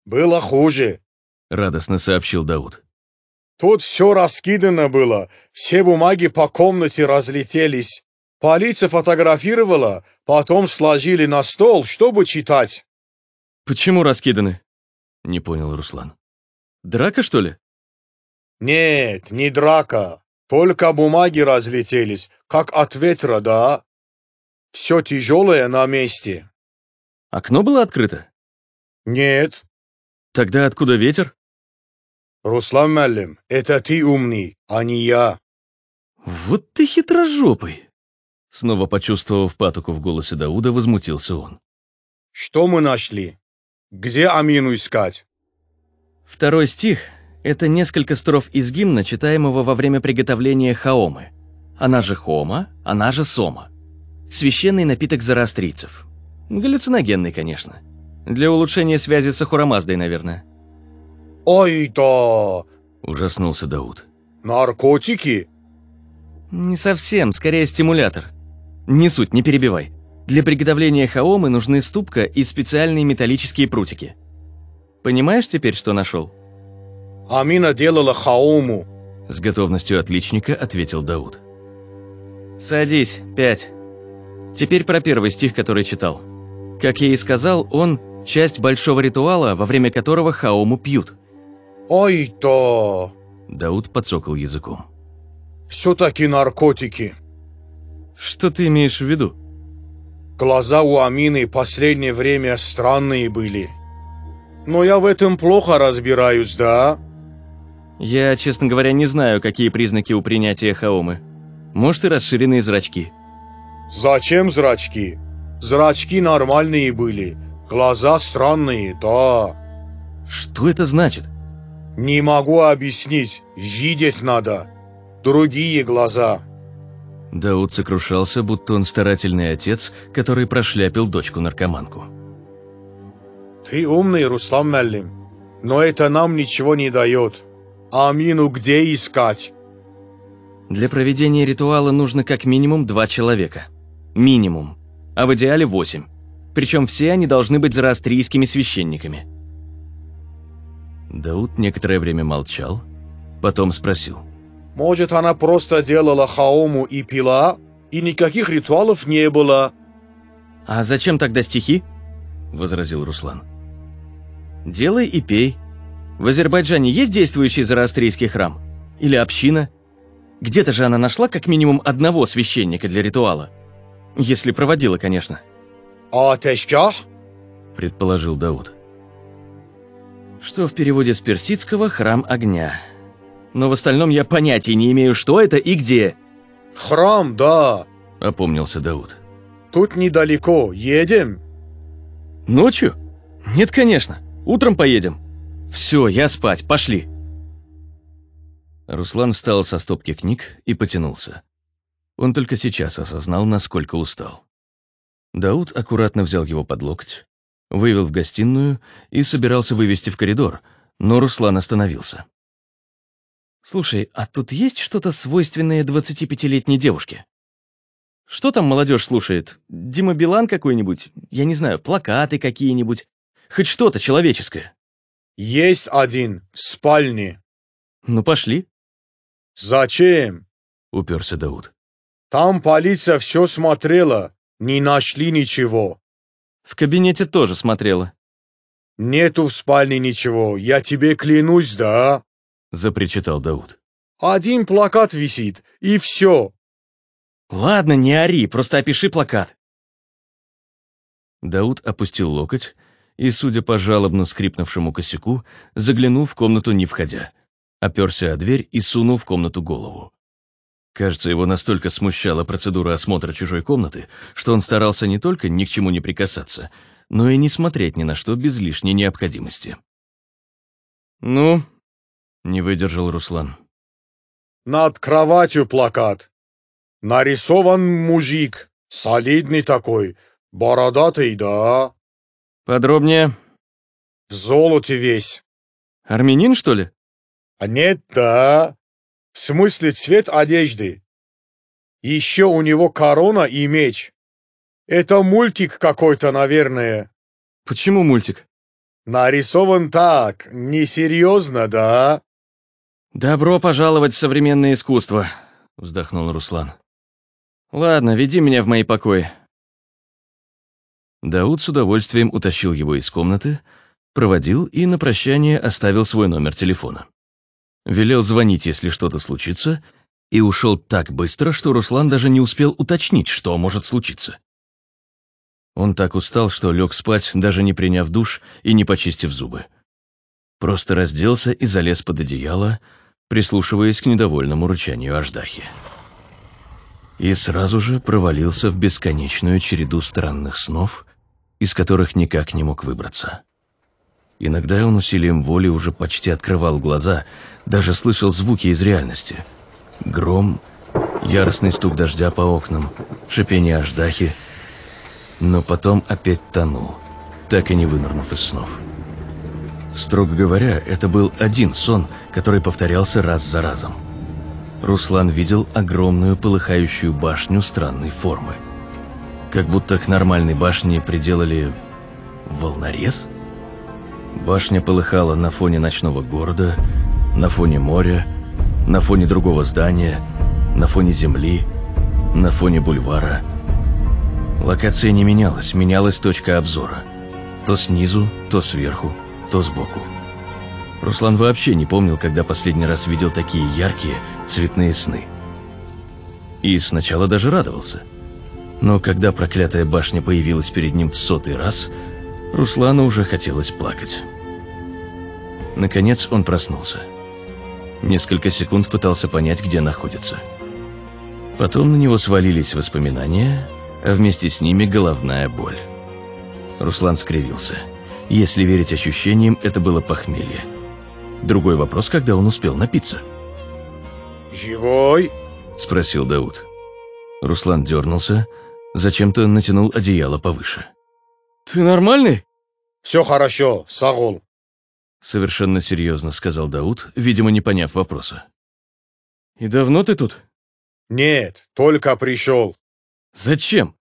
«Было хуже», — радостно сообщил Дауд. «Тут все раскидано было, все бумаги по комнате разлетелись. Полиция фотографировала, потом сложили на стол, чтобы читать». «Почему раскиданы?» — не понял Руслан. «Драка, что ли?» «Нет, не драка. Только бумаги разлетелись, как от ветра, да? Все тяжелое на месте». «Окно было открыто?» «Нет». «Тогда откуда ветер?» «Руслан Меллим, это ты умный, а не я». «Вот ты хитрожопый!» Снова почувствовав патоку в голосе Дауда, возмутился он. «Что мы нашли? Где Амину искать?» Второй стих — это несколько строф из гимна, читаемого во время приготовления хаомы. Она же хома, она же сома. Священный напиток зороастрийцев. Галлюциногенный, конечно. Для улучшения связи с Ахурамаздой, наверное. «Ой-то!» – ужаснулся Дауд. «Наркотики?» «Не совсем, скорее стимулятор. Не суть, не перебивай. Для приготовления хаомы нужны ступка и специальные металлические прутики. Понимаешь теперь, что нашел?» «Амина делала хаому», – с готовностью отличника ответил Дауд. «Садись, пять. Теперь про первый стих, который читал. Как я и сказал, он – часть большого ритуала, во время которого хаому пьют». «Ой-то!» Дауд подсокал языком. «Все-таки наркотики». «Что ты имеешь в виду?» «Глаза у Амины последнее время странные были. Но я в этом плохо разбираюсь, да?» «Я, честно говоря, не знаю, какие признаки у принятия хаомы. Может, и расширенные зрачки». «Зачем зрачки? Зрачки нормальные были, глаза странные, да». «Что это значит?» «Не могу объяснить, видеть надо. Другие глаза». Дауд сокрушался, будто он старательный отец, который прошляпил дочку-наркоманку. «Ты умный, Руслан Меллим, но это нам ничего не дает. Амину где искать?» Для проведения ритуала нужно как минимум два человека. Минимум. А в идеале восемь. Причем все они должны быть зороастрийскими священниками. Дауд некоторое время молчал, потом спросил. «Может, она просто делала хаому и пила, и никаких ритуалов не было?» «А зачем тогда стихи?» – возразил Руслан. «Делай и пей. В Азербайджане есть действующий зороастрийский храм? Или община? Где-то же она нашла как минимум одного священника для ритуала. Если проводила, конечно». «А тещах?» – предположил Дауд что в переводе с персидского «храм огня». Но в остальном я понятия не имею, что это и где. «Храм, да», — опомнился Дауд. «Тут недалеко. Едем?» «Ночью? Нет, конечно. Утром поедем. Все, я спать. Пошли». Руслан встал со стопки книг и потянулся. Он только сейчас осознал, насколько устал. Дауд аккуратно взял его под локоть, Вывел в гостиную и собирался вывести в коридор, но Руслан остановился. «Слушай, а тут есть что-то свойственное 25-летней девушке? Что там молодежь слушает? Дима Билан какой-нибудь? Я не знаю, плакаты какие-нибудь? Хоть что-то человеческое?» «Есть один, в спальне». «Ну, пошли». «Зачем?» — уперся Дауд. «Там полиция все смотрела, не нашли ничего». В кабинете тоже смотрела. «Нету в спальне ничего, я тебе клянусь, да?» — запричитал Дауд. «Один плакат висит, и все». «Ладно, не ори, просто опиши плакат». Дауд опустил локоть и, судя по жалобно скрипнувшему косяку, заглянул в комнату, не входя. Оперся о дверь и сунул в комнату голову. Кажется, его настолько смущала процедура осмотра чужой комнаты, что он старался не только ни к чему не прикасаться, но и не смотреть ни на что без лишней необходимости. Ну, не выдержал Руслан. Над кроватью плакат. Нарисован мужик, солидный такой, бородатый, да. Подробнее. В золоте весь. Армянин, что ли? А нет, да. В смысле цвет одежды. Еще у него корона и меч. Это мультик какой-то, наверное. Почему мультик? Нарисован так, несерьезно, да? Добро пожаловать в современное искусство, вздохнул Руслан. Ладно, веди меня в мои покои. Дауд с удовольствием утащил его из комнаты, проводил и на прощание оставил свой номер телефона. Велел звонить, если что-то случится, и ушел так быстро, что Руслан даже не успел уточнить, что может случиться. Он так устал, что лег спать, даже не приняв душ и не почистив зубы. Просто разделся и залез под одеяло, прислушиваясь к недовольному рычанию Аждахи. И сразу же провалился в бесконечную череду странных снов, из которых никак не мог выбраться. Иногда он усилием воли уже почти открывал глаза, даже слышал звуки из реальности. Гром, яростный стук дождя по окнам, шипение аждахи, но потом опять тонул, так и не вынырнув из снов. Строго говоря, это был один сон, который повторялся раз за разом. Руслан видел огромную полыхающую башню странной формы. Как будто к нормальной башне приделали волнорез? Башня полыхала на фоне ночного города, на фоне моря, на фоне другого здания, на фоне земли, на фоне бульвара. Локация не менялась, менялась точка обзора. То снизу, то сверху, то сбоку. Руслан вообще не помнил, когда последний раз видел такие яркие цветные сны. И сначала даже радовался. Но когда проклятая башня появилась перед ним в сотый раз, Руслану уже хотелось плакать. Наконец он проснулся. Несколько секунд пытался понять, где находится. Потом на него свалились воспоминания, а вместе с ними головная боль. Руслан скривился. Если верить ощущениям, это было похмелье. Другой вопрос, когда он успел напиться. «Живой?» — спросил Дауд. Руслан дернулся, зачем-то натянул одеяло повыше. «Ты нормальный?» «Все хорошо, Сагул». Совершенно серьезно сказал Дауд, видимо, не поняв вопроса. «И давно ты тут?» «Нет, только пришел». «Зачем?»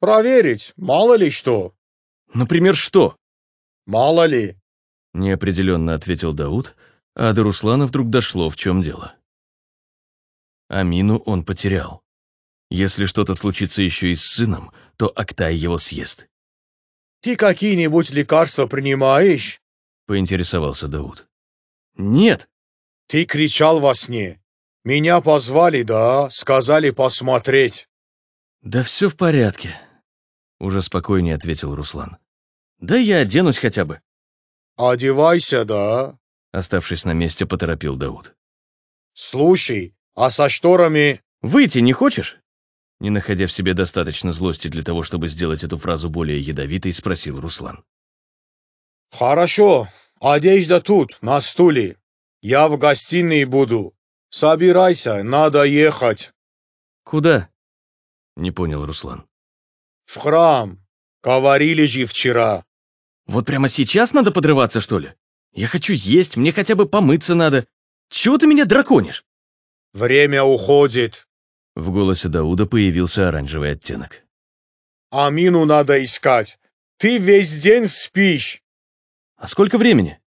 «Проверить, мало ли что». «Например, что?» «Мало ли». Неопределенно ответил Дауд, а до Руслана вдруг дошло, в чем дело. Амину он потерял. Если что-то случится еще и с сыном, то Актай его съест. «Ты какие-нибудь лекарства принимаешь?» — поинтересовался Дауд. «Нет». «Ты кричал во сне. Меня позвали, да, сказали посмотреть». «Да все в порядке», — уже спокойнее ответил Руслан. «Да я оденусь хотя бы». «Одевайся, да?» Оставшись на месте, поторопил Дауд. «Слушай, а со шторами...» «Выйти не хочешь?» Не находя в себе достаточно злости для того, чтобы сделать эту фразу более ядовитой, спросил Руслан. «Хорошо, одежда тут, на стуле. Я в гостиной буду. Собирайся, надо ехать». «Куда?» Не понял Руслан. «В храм. Говорили же вчера». «Вот прямо сейчас надо подрываться, что ли? Я хочу есть, мне хотя бы помыться надо. Чего ты меня драконишь?» «Время уходит». В голосе Дауда появился оранжевый оттенок. «Амину надо искать. Ты весь день спишь». «А сколько времени?»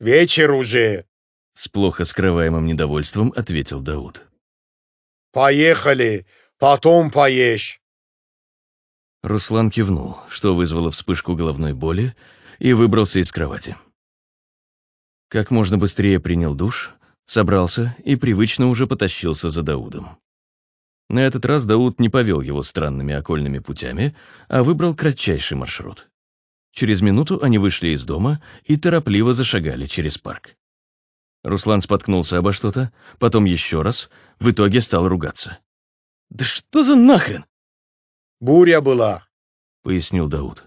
«Вечер уже». С плохо скрываемым недовольством ответил Дауд. «Поехали, потом поешь». Руслан кивнул, что вызвало вспышку головной боли, и выбрался из кровати. Как можно быстрее принял душ, собрался и привычно уже потащился за Даудом. На этот раз Дауд не повел его странными окольными путями, а выбрал кратчайший маршрут. Через минуту они вышли из дома и торопливо зашагали через парк. Руслан споткнулся обо что-то, потом еще раз, в итоге стал ругаться. «Да что за нахрен?» «Буря была», — пояснил Дауд.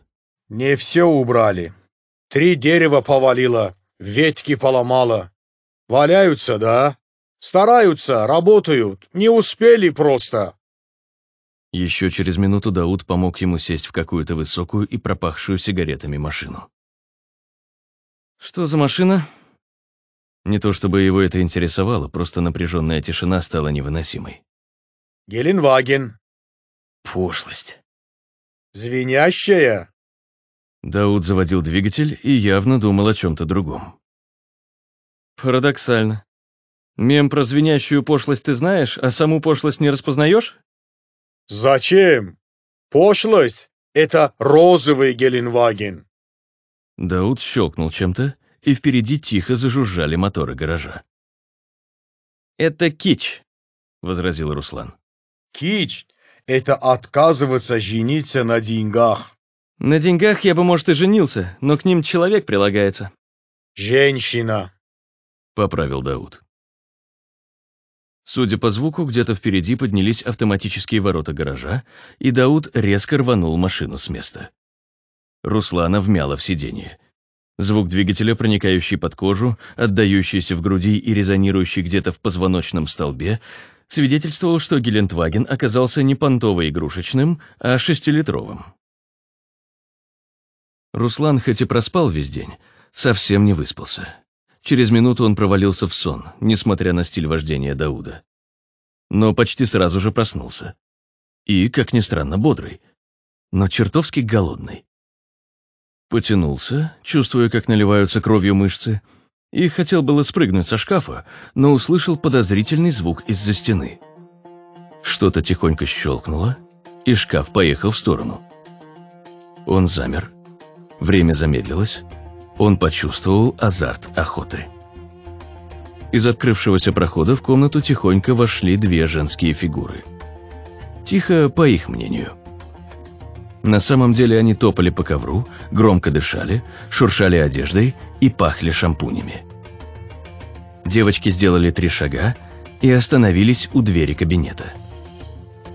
«Не все убрали. Три дерева повалило, Ветки поломала. Валяются, да? Стараются, работают. Не успели просто. Еще через минуту Дауд помог ему сесть в какую-то высокую и пропахшую сигаретами машину. «Что за машина?» Не то чтобы его это интересовало, просто напряженная тишина стала невыносимой. Геленваген. Пошлость. Звенящая. Дауд заводил двигатель и явно думал о чем-то другом. Парадоксально. Мем про звенящую пошлость ты знаешь, а саму пошлость не распознаешь? Зачем? Пошлость — это розовый Геленваген. Дауд щелкнул чем-то, и впереди тихо зажужжали моторы гаража. «Это кич», — возразил Руслан. «Кич — это отказываться жениться на деньгах». «На деньгах я бы, может, и женился, но к ним человек прилагается». «Женщина», — поправил Дауд. Судя по звуку, где-то впереди поднялись автоматические ворота гаража, и Дауд резко рванул машину с места. Руслана вмяло в сиденье. Звук двигателя, проникающий под кожу, отдающийся в груди и резонирующий где-то в позвоночном столбе, свидетельствовал, что Гелендваген оказался не понтово-игрушечным, а шестилитровым. Руслан хоть и проспал весь день, совсем не выспался. Через минуту он провалился в сон, несмотря на стиль вождения Дауда. Но почти сразу же проснулся. И, как ни странно, бодрый, но чертовски голодный. Потянулся, чувствуя, как наливаются кровью мышцы, и хотел было спрыгнуть со шкафа, но услышал подозрительный звук из-за стены. Что-то тихонько щелкнуло, и шкаф поехал в сторону. Он замер. Время замедлилось. Он почувствовал азарт охоты. Из открывшегося прохода в комнату тихонько вошли две женские фигуры. Тихо, по их мнению – на самом деле они топали по ковру, громко дышали, шуршали одеждой и пахли шампунями. Девочки сделали три шага и остановились у двери кабинета.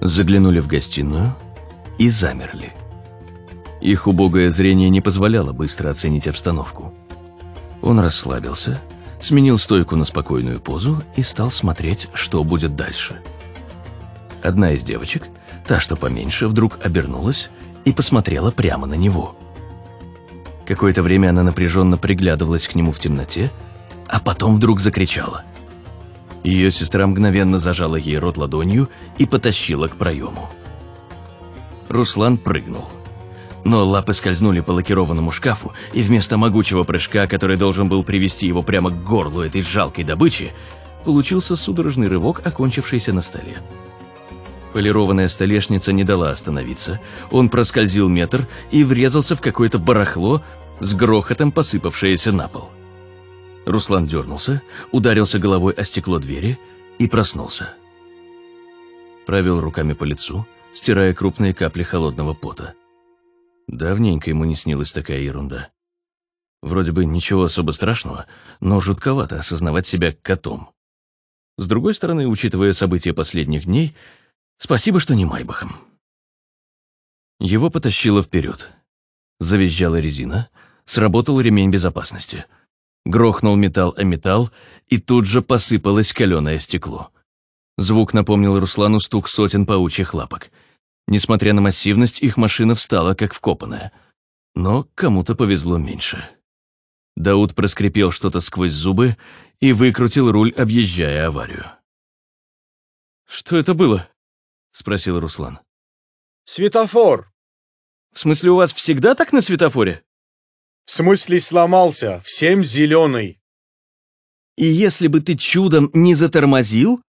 Заглянули в гостиную и замерли. Их убогое зрение не позволяло быстро оценить обстановку. Он расслабился, сменил стойку на спокойную позу и стал смотреть, что будет дальше. Одна из девочек, та, что поменьше, вдруг обернулась и посмотрела прямо на него. Какое-то время она напряженно приглядывалась к нему в темноте, а потом вдруг закричала. Ее сестра мгновенно зажала ей рот ладонью и потащила к проему. Руслан прыгнул. Но лапы скользнули по лакированному шкафу, и вместо могучего прыжка, который должен был привести его прямо к горлу этой жалкой добычи, получился судорожный рывок, окончившийся на столе. Полированная столешница не дала остановиться. Он проскользил метр и врезался в какое-то барахло, с грохотом посыпавшееся на пол. Руслан дернулся, ударился головой о стекло двери и проснулся. Провел руками по лицу, стирая крупные капли холодного пота. Давненько ему не снилась такая ерунда. Вроде бы ничего особо страшного, но жутковато осознавать себя котом. С другой стороны, учитывая события последних дней, Спасибо, что не Майбахом. Его потащило вперед. Завизжала резина, сработал ремень безопасности. Грохнул металл о металл, и тут же посыпалось каленое стекло. Звук напомнил Руслану стук сотен паучьих лапок. Несмотря на массивность, их машина встала как вкопанная. Но кому-то повезло меньше. Дауд проскрипел что-то сквозь зубы и выкрутил руль, объезжая аварию. «Что это было?» — спросил Руслан. «Светофор!» «В смысле, у вас всегда так на светофоре?» «В смысле сломался, всем зеленый!» «И если бы ты чудом не затормозил?»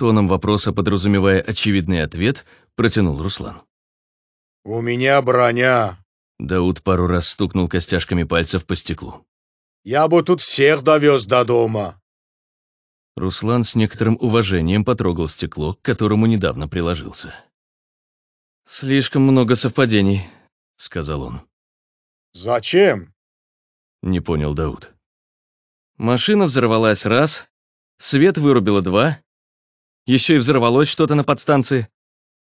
Тоном вопроса, подразумевая очевидный ответ, протянул Руслан. «У меня броня!» Дауд пару раз стукнул костяшками пальцев по стеклу. «Я бы тут всех довез до дома!» Руслан с некоторым уважением потрогал стекло, к которому недавно приложился. «Слишком много совпадений», — сказал он. «Зачем?» — не понял Дауд. «Машина взорвалась раз, свет вырубило два, еще и взорвалось что-то на подстанции.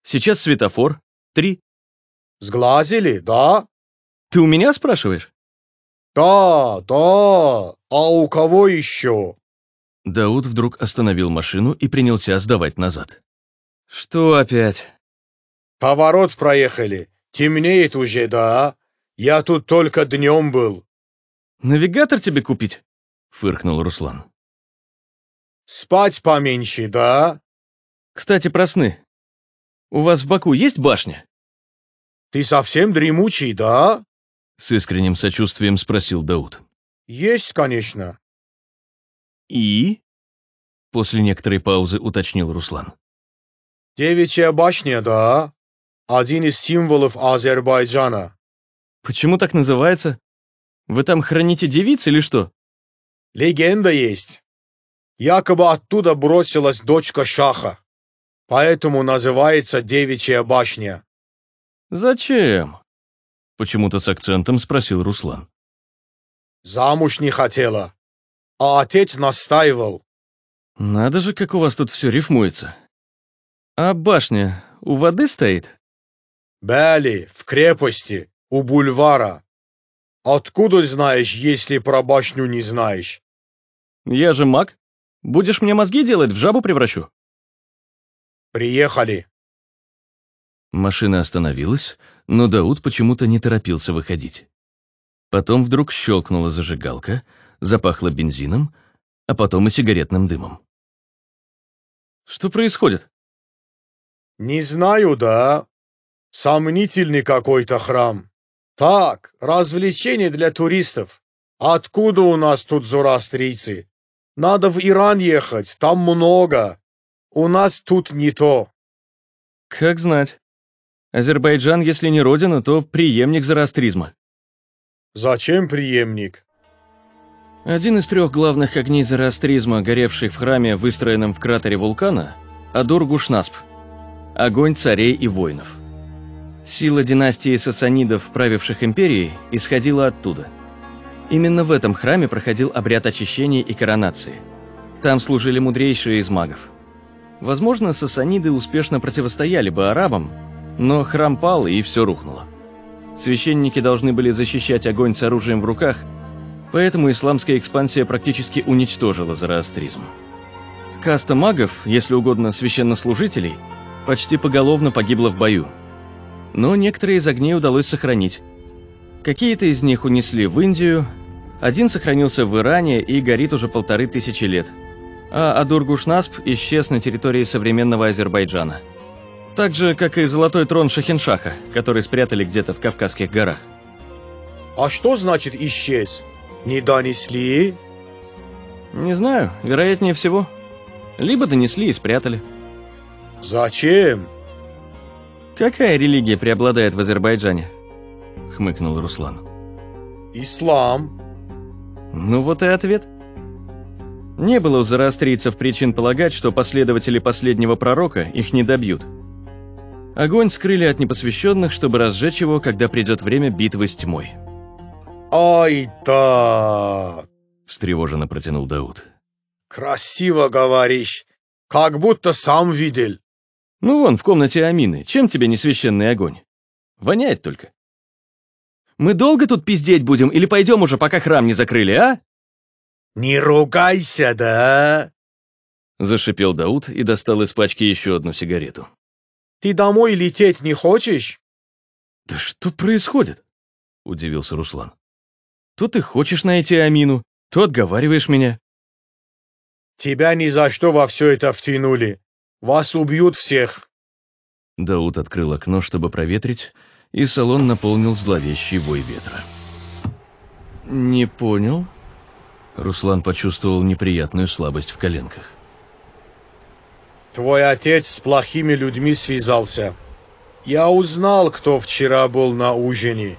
Сейчас светофор. Три». «Сглазили, да?» «Ты у меня спрашиваешь?» Да, да, а у кого еще? Дауд вдруг остановил машину и принялся сдавать назад. Что опять? Поворот проехали. Темнеет уже, да? Я тут только днем был. Навигатор тебе купить? Фыркнул Руслан. Спать поменьше, да? Кстати, про сны. У вас в Баку есть башня? Ты совсем дремучий, да? С искренним сочувствием спросил Дауд. Есть, конечно. И? После некоторой паузы уточнил Руслан. Девичья башня, да? Один из символов Азербайджана. Почему так называется? Вы там храните девиц или что? Легенда есть. Якобы оттуда бросилась дочка Шаха. Поэтому называется Девичья башня. Зачем? Почему-то с акцентом спросил Руслан. Замуж не хотела. А отец настаивал. Надо же, как у вас тут все рифмуется. А башня у воды стоит? Бели, в крепости, у бульвара. Откуда знаешь, если про башню не знаешь? Я же маг. Будешь мне мозги делать, в жабу превращу. Приехали. Машина остановилась, но Дауд почему-то не торопился выходить. Потом вдруг щелкнула зажигалка, запахло бензином, а потом и сигаретным дымом. Что происходит? Не знаю, да. Сомнительный какой-то храм. Так, развлечение для туристов. Откуда у нас тут зороастрийцы? Надо в Иран ехать, там много. У нас тут не то. Как знать. Азербайджан, если не родина, то преемник зороастризма. Зачем преемник? Один из трех главных огней зороастризма, горевших в храме, выстроенном в кратере вулкана, Адур-Гушнасп – огонь царей и воинов. Сила династии сасанидов, правивших империей, исходила оттуда. Именно в этом храме проходил обряд очищения и коронации. Там служили мудрейшие из магов. Возможно, сасаниды успешно противостояли бы арабам, но храм пал и все рухнуло. Священники должны были защищать огонь с оружием в руках, поэтому исламская экспансия практически уничтожила зороастризм. Каста магов, если угодно священнослужителей, почти поголовно погибла в бою. Но некоторые из огней удалось сохранить. Какие-то из них унесли в Индию, один сохранился в Иране и горит уже полторы тысячи лет. А Адургушнасп исчез на территории современного Азербайджана. Так же, как и золотой трон Шахиншаха, который спрятали где-то в Кавказских горах. А что значит исчез? Не донесли? Не знаю, вероятнее всего. Либо донесли и спрятали. Зачем? Какая религия преобладает в Азербайджане? Хмыкнул Руслан. Ислам. Ну вот и ответ. Не было у зороастрийцев причин полагать, что последователи последнего пророка их не добьют. Огонь скрыли от непосвященных, чтобы разжечь его, когда придет время битвы с тьмой. Ай да! Встревоженно протянул Дауд. Красиво говоришь. Как будто сам видел. Ну вон, в комнате Амины. Чем тебе не священный огонь? Воняет только. Мы долго тут пиздеть будем или пойдем уже, пока храм не закрыли, а? Не ругайся, да? Зашипел Дауд и достал из пачки еще одну сигарету. Ты домой лететь не хочешь? Да что происходит? Удивился Руслан. То ты хочешь найти Амину, то отговариваешь меня. Тебя ни за что во все это втянули. Вас убьют всех. Дауд открыл окно, чтобы проветрить, и салон наполнил зловещий вой ветра. «Не понял?» Руслан почувствовал неприятную слабость в коленках. Твой отец с плохими людьми связался. Я узнал, кто вчера был на ужине.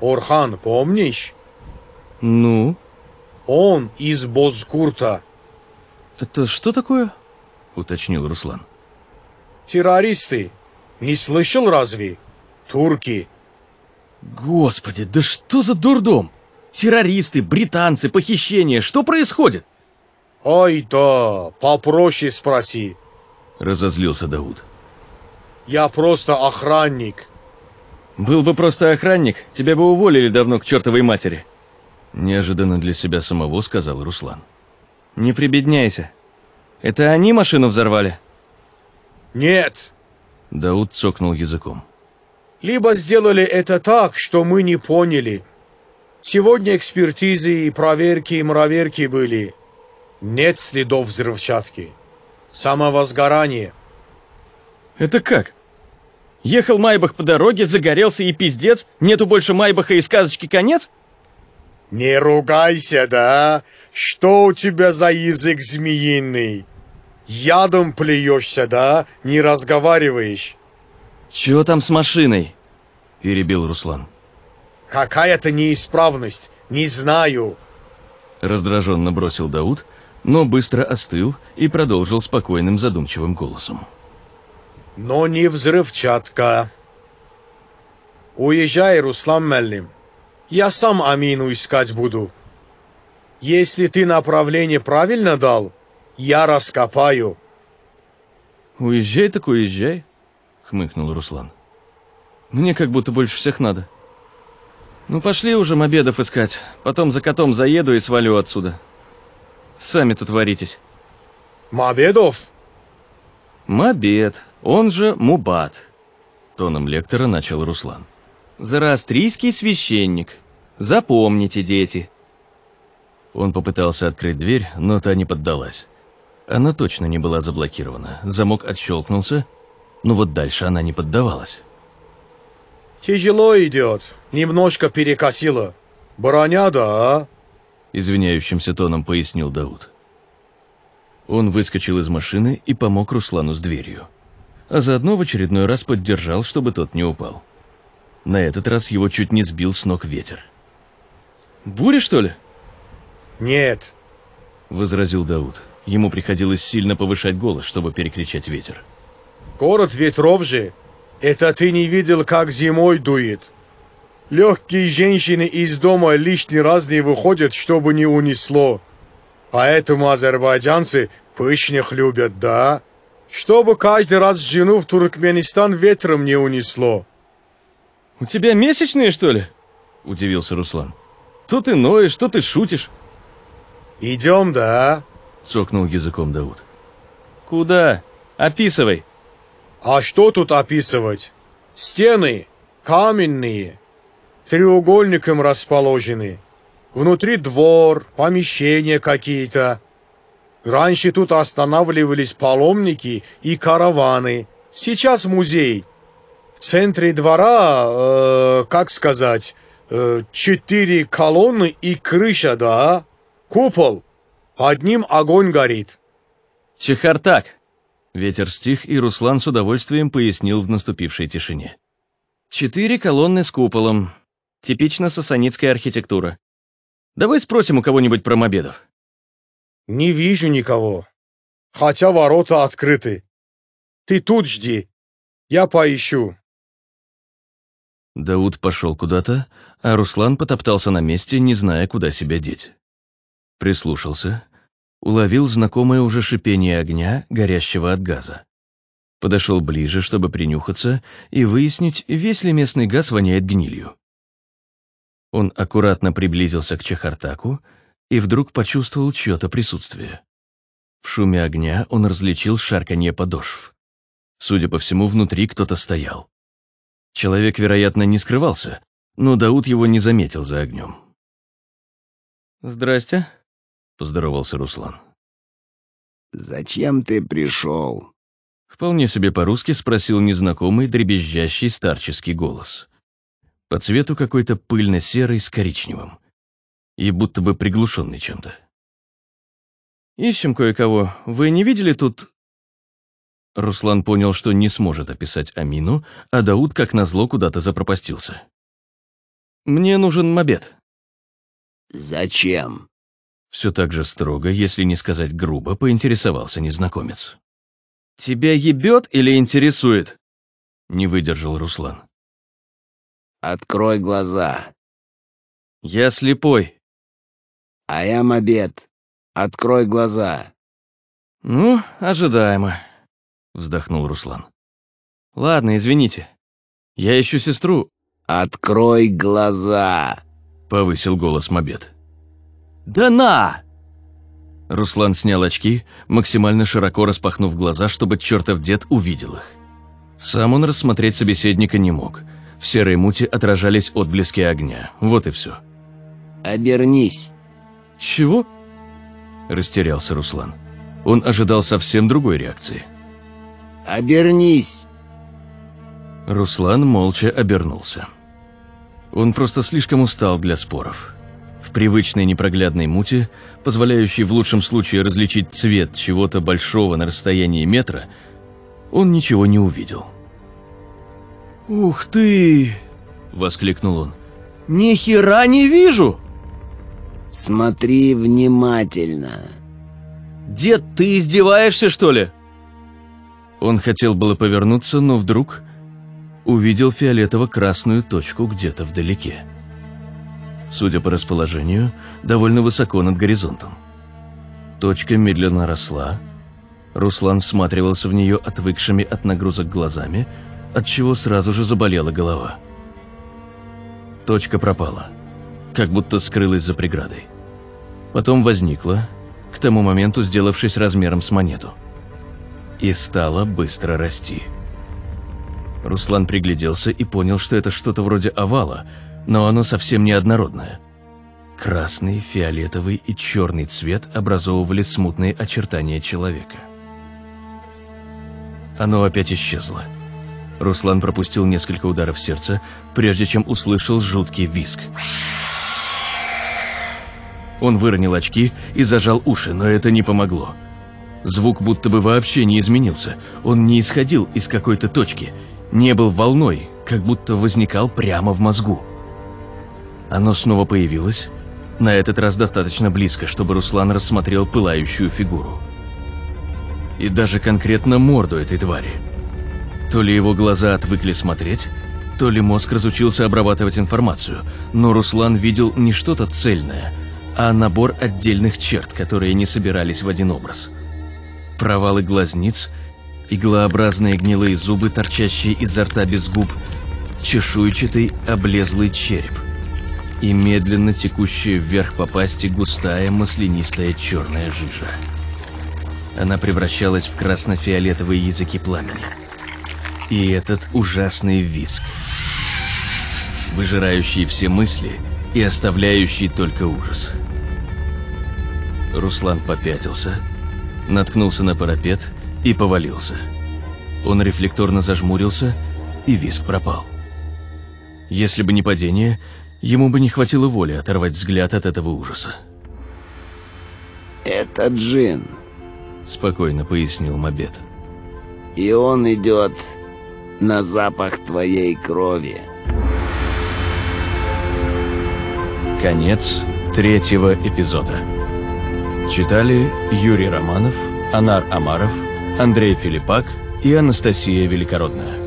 Орхан, помнишь? Ну? Он из Бозкурта. Это что такое? Уточнил Руслан. Террористы. Не слышал разве? Турки. Господи, да что за дурдом? Террористы, британцы, похищения, что происходит? Ой да, попроще спроси. Разозлился Дауд. Я просто охранник. Был бы просто охранник, тебя бы уволили давно к чертовой матери. Неожиданно для себя самого сказал Руслан. Не прибедняйся. Это они машину взорвали? Нет. Дауд цокнул языком. Либо сделали это так, что мы не поняли. Сегодня экспертизы и проверки и мраверки были. Нет следов взрывчатки. Самовозгорание. Это как? Ехал Майбах по дороге, загорелся и пиздец, нету больше Майбаха и сказочки конец? Не ругайся, да? Что у тебя за язык змеиный? Ядом плюешься, да? Не разговариваешь. Чего там с машиной? Перебил Руслан. Какая-то неисправность, не знаю. Раздраженно бросил Дауд, но быстро остыл и продолжил спокойным задумчивым голосом. Но не взрывчатка. Уезжай, Руслан Меллим. Я сам Амину искать буду. Если ты направление правильно дал, я раскопаю. Уезжай так уезжай, хмыкнул Руслан. Мне как будто больше всех надо. Ну пошли уже мобедов искать, потом за котом заеду и свалю отсюда. Сами тут варитесь. Мобедов? Мобед, он же Мубат. Тоном лектора начал Руслан. Зороастрийский священник. Запомните, дети. Он попытался открыть дверь, но та не поддалась. Она точно не была заблокирована. Замок отщелкнулся, но вот дальше она не поддавалась. Тяжело идет. Немножко перекосило. Броня, да? Извиняющимся тоном пояснил Дауд. Он выскочил из машины и помог Руслану с дверью. А заодно в очередной раз поддержал, чтобы тот не упал. На этот раз его чуть не сбил с ног ветер. «Буря, что ли?» «Нет», — возразил Дауд. Ему приходилось сильно повышать голос, чтобы перекричать ветер. «Город ветров же. Это ты не видел, как зимой дует. Легкие женщины из дома лишний раз не выходят, чтобы не унесло. Поэтому азербайджанцы пышных любят, да? Чтобы каждый раз жену в Туркменистан ветром не унесло». «У тебя месячные, что ли?» — удивился Руслан. «То ты ноешь, то ты шутишь». «Идем, да?» — цокнул языком Дауд. «Куда? Описывай». «А что тут описывать? Стены каменные, треугольником расположены. Внутри двор, помещения какие-то. Раньше тут останавливались паломники и караваны. Сейчас музей. В центре двора, э, как сказать, э, четыре колонны и крыша, да? Купол. Одним огонь горит. Чехартак. Ветер стих, и Руслан с удовольствием пояснил в наступившей тишине. Четыре колонны с куполом. Типично сасанитская архитектура. Давай спросим у кого-нибудь про мобедов. Не вижу никого. Хотя ворота открыты. Ты тут жди. Я поищу. Дауд пошел куда-то, а Руслан потоптался на месте, не зная, куда себя деть. Прислушался, уловил знакомое уже шипение огня, горящего от газа. Подошел ближе, чтобы принюхаться и выяснить, весь ли местный газ воняет гнилью. Он аккуратно приблизился к Чехартаку и вдруг почувствовал чье-то присутствие. В шуме огня он различил шарканье подошв. Судя по всему, внутри кто-то стоял. Человек, вероятно, не скрывался, но Дауд его не заметил за огнем. «Здрасте», — поздоровался Руслан. «Зачем ты пришел?» Вполне себе по-русски спросил незнакомый дребезжащий старческий голос. По цвету какой-то пыльно-серый с коричневым. И будто бы приглушенный чем-то. «Ищем кое-кого. Вы не видели тут...» Руслан понял, что не сможет описать Амину, а Дауд, как назло, куда-то запропастился. «Мне нужен мобед». «Зачем?» Все так же строго, если не сказать грубо, поинтересовался незнакомец. «Тебя ебет или интересует?» Не выдержал Руслан. «Открой глаза». «Я слепой». «А я мобед. Открой глаза». «Ну, ожидаемо», — вздохнул Руслан. «Ладно, извините. Я ищу сестру». «Открой глаза», — повысил голос Мобед. Да на!» Руслан снял очки, максимально широко распахнув глаза, чтобы чертов дед увидел их. Сам он рассмотреть собеседника не мог. В серой мути отражались отблески огня. Вот и все. «Обернись!» «Чего?» Растерялся Руслан. Он ожидал совсем другой реакции. «Обернись!» Руслан молча обернулся. Он просто слишком устал для споров. Привычной непроглядной муте, позволяющей в лучшем случае различить цвет чего-то большого на расстоянии метра, он ничего не увидел. «Ух ты!» — воскликнул он. «Ни хера не вижу!» «Смотри внимательно!» «Дед, ты издеваешься, что ли?» Он хотел было повернуться, но вдруг увидел фиолетово-красную точку где-то вдалеке. Судя по расположению, довольно высоко над горизонтом. Точка медленно росла. Руслан всматривался в нее отвыкшими от нагрузок глазами, отчего сразу же заболела голова. Точка пропала, как будто скрылась за преградой. Потом возникла, к тому моменту сделавшись размером с монету. И стала быстро расти. Руслан пригляделся и понял, что это что-то вроде овала, но оно совсем не однородное. Красный, фиолетовый и черный цвет образовывали смутные очертания человека. Оно опять исчезло. Руслан пропустил несколько ударов сердца, прежде чем услышал жуткий визг. Он выронил очки и зажал уши, но это не помогло. Звук будто бы вообще не изменился. Он не исходил из какой-то точки, не был волной, как будто возникал прямо в мозгу. Оно снова появилось, на этот раз достаточно близко, чтобы Руслан рассмотрел пылающую фигуру. И даже конкретно морду этой твари. То ли его глаза отвыкли смотреть, то ли мозг разучился обрабатывать информацию, но Руслан видел не что-то цельное, а набор отдельных черт, которые не собирались в один образ. Провалы глазниц, иглообразные гнилые зубы, торчащие изо рта без губ, чешуйчатый облезлый череп и медленно текущая вверх по пасти густая маслянистая черная жижа. Она превращалась в красно-фиолетовые языки пламени. И этот ужасный виск, выжирающий все мысли и оставляющий только ужас. Руслан попятился, наткнулся на парапет и повалился. Он рефлекторно зажмурился, и виск пропал. Если бы не падение, ему бы не хватило воли оторвать взгляд от этого ужаса. «Это Джин», — спокойно пояснил Мобет. «И он идет на запах твоей крови». Конец третьего эпизода. Читали Юрий Романов, Анар Амаров, Андрей Филиппак и Анастасия Великородная.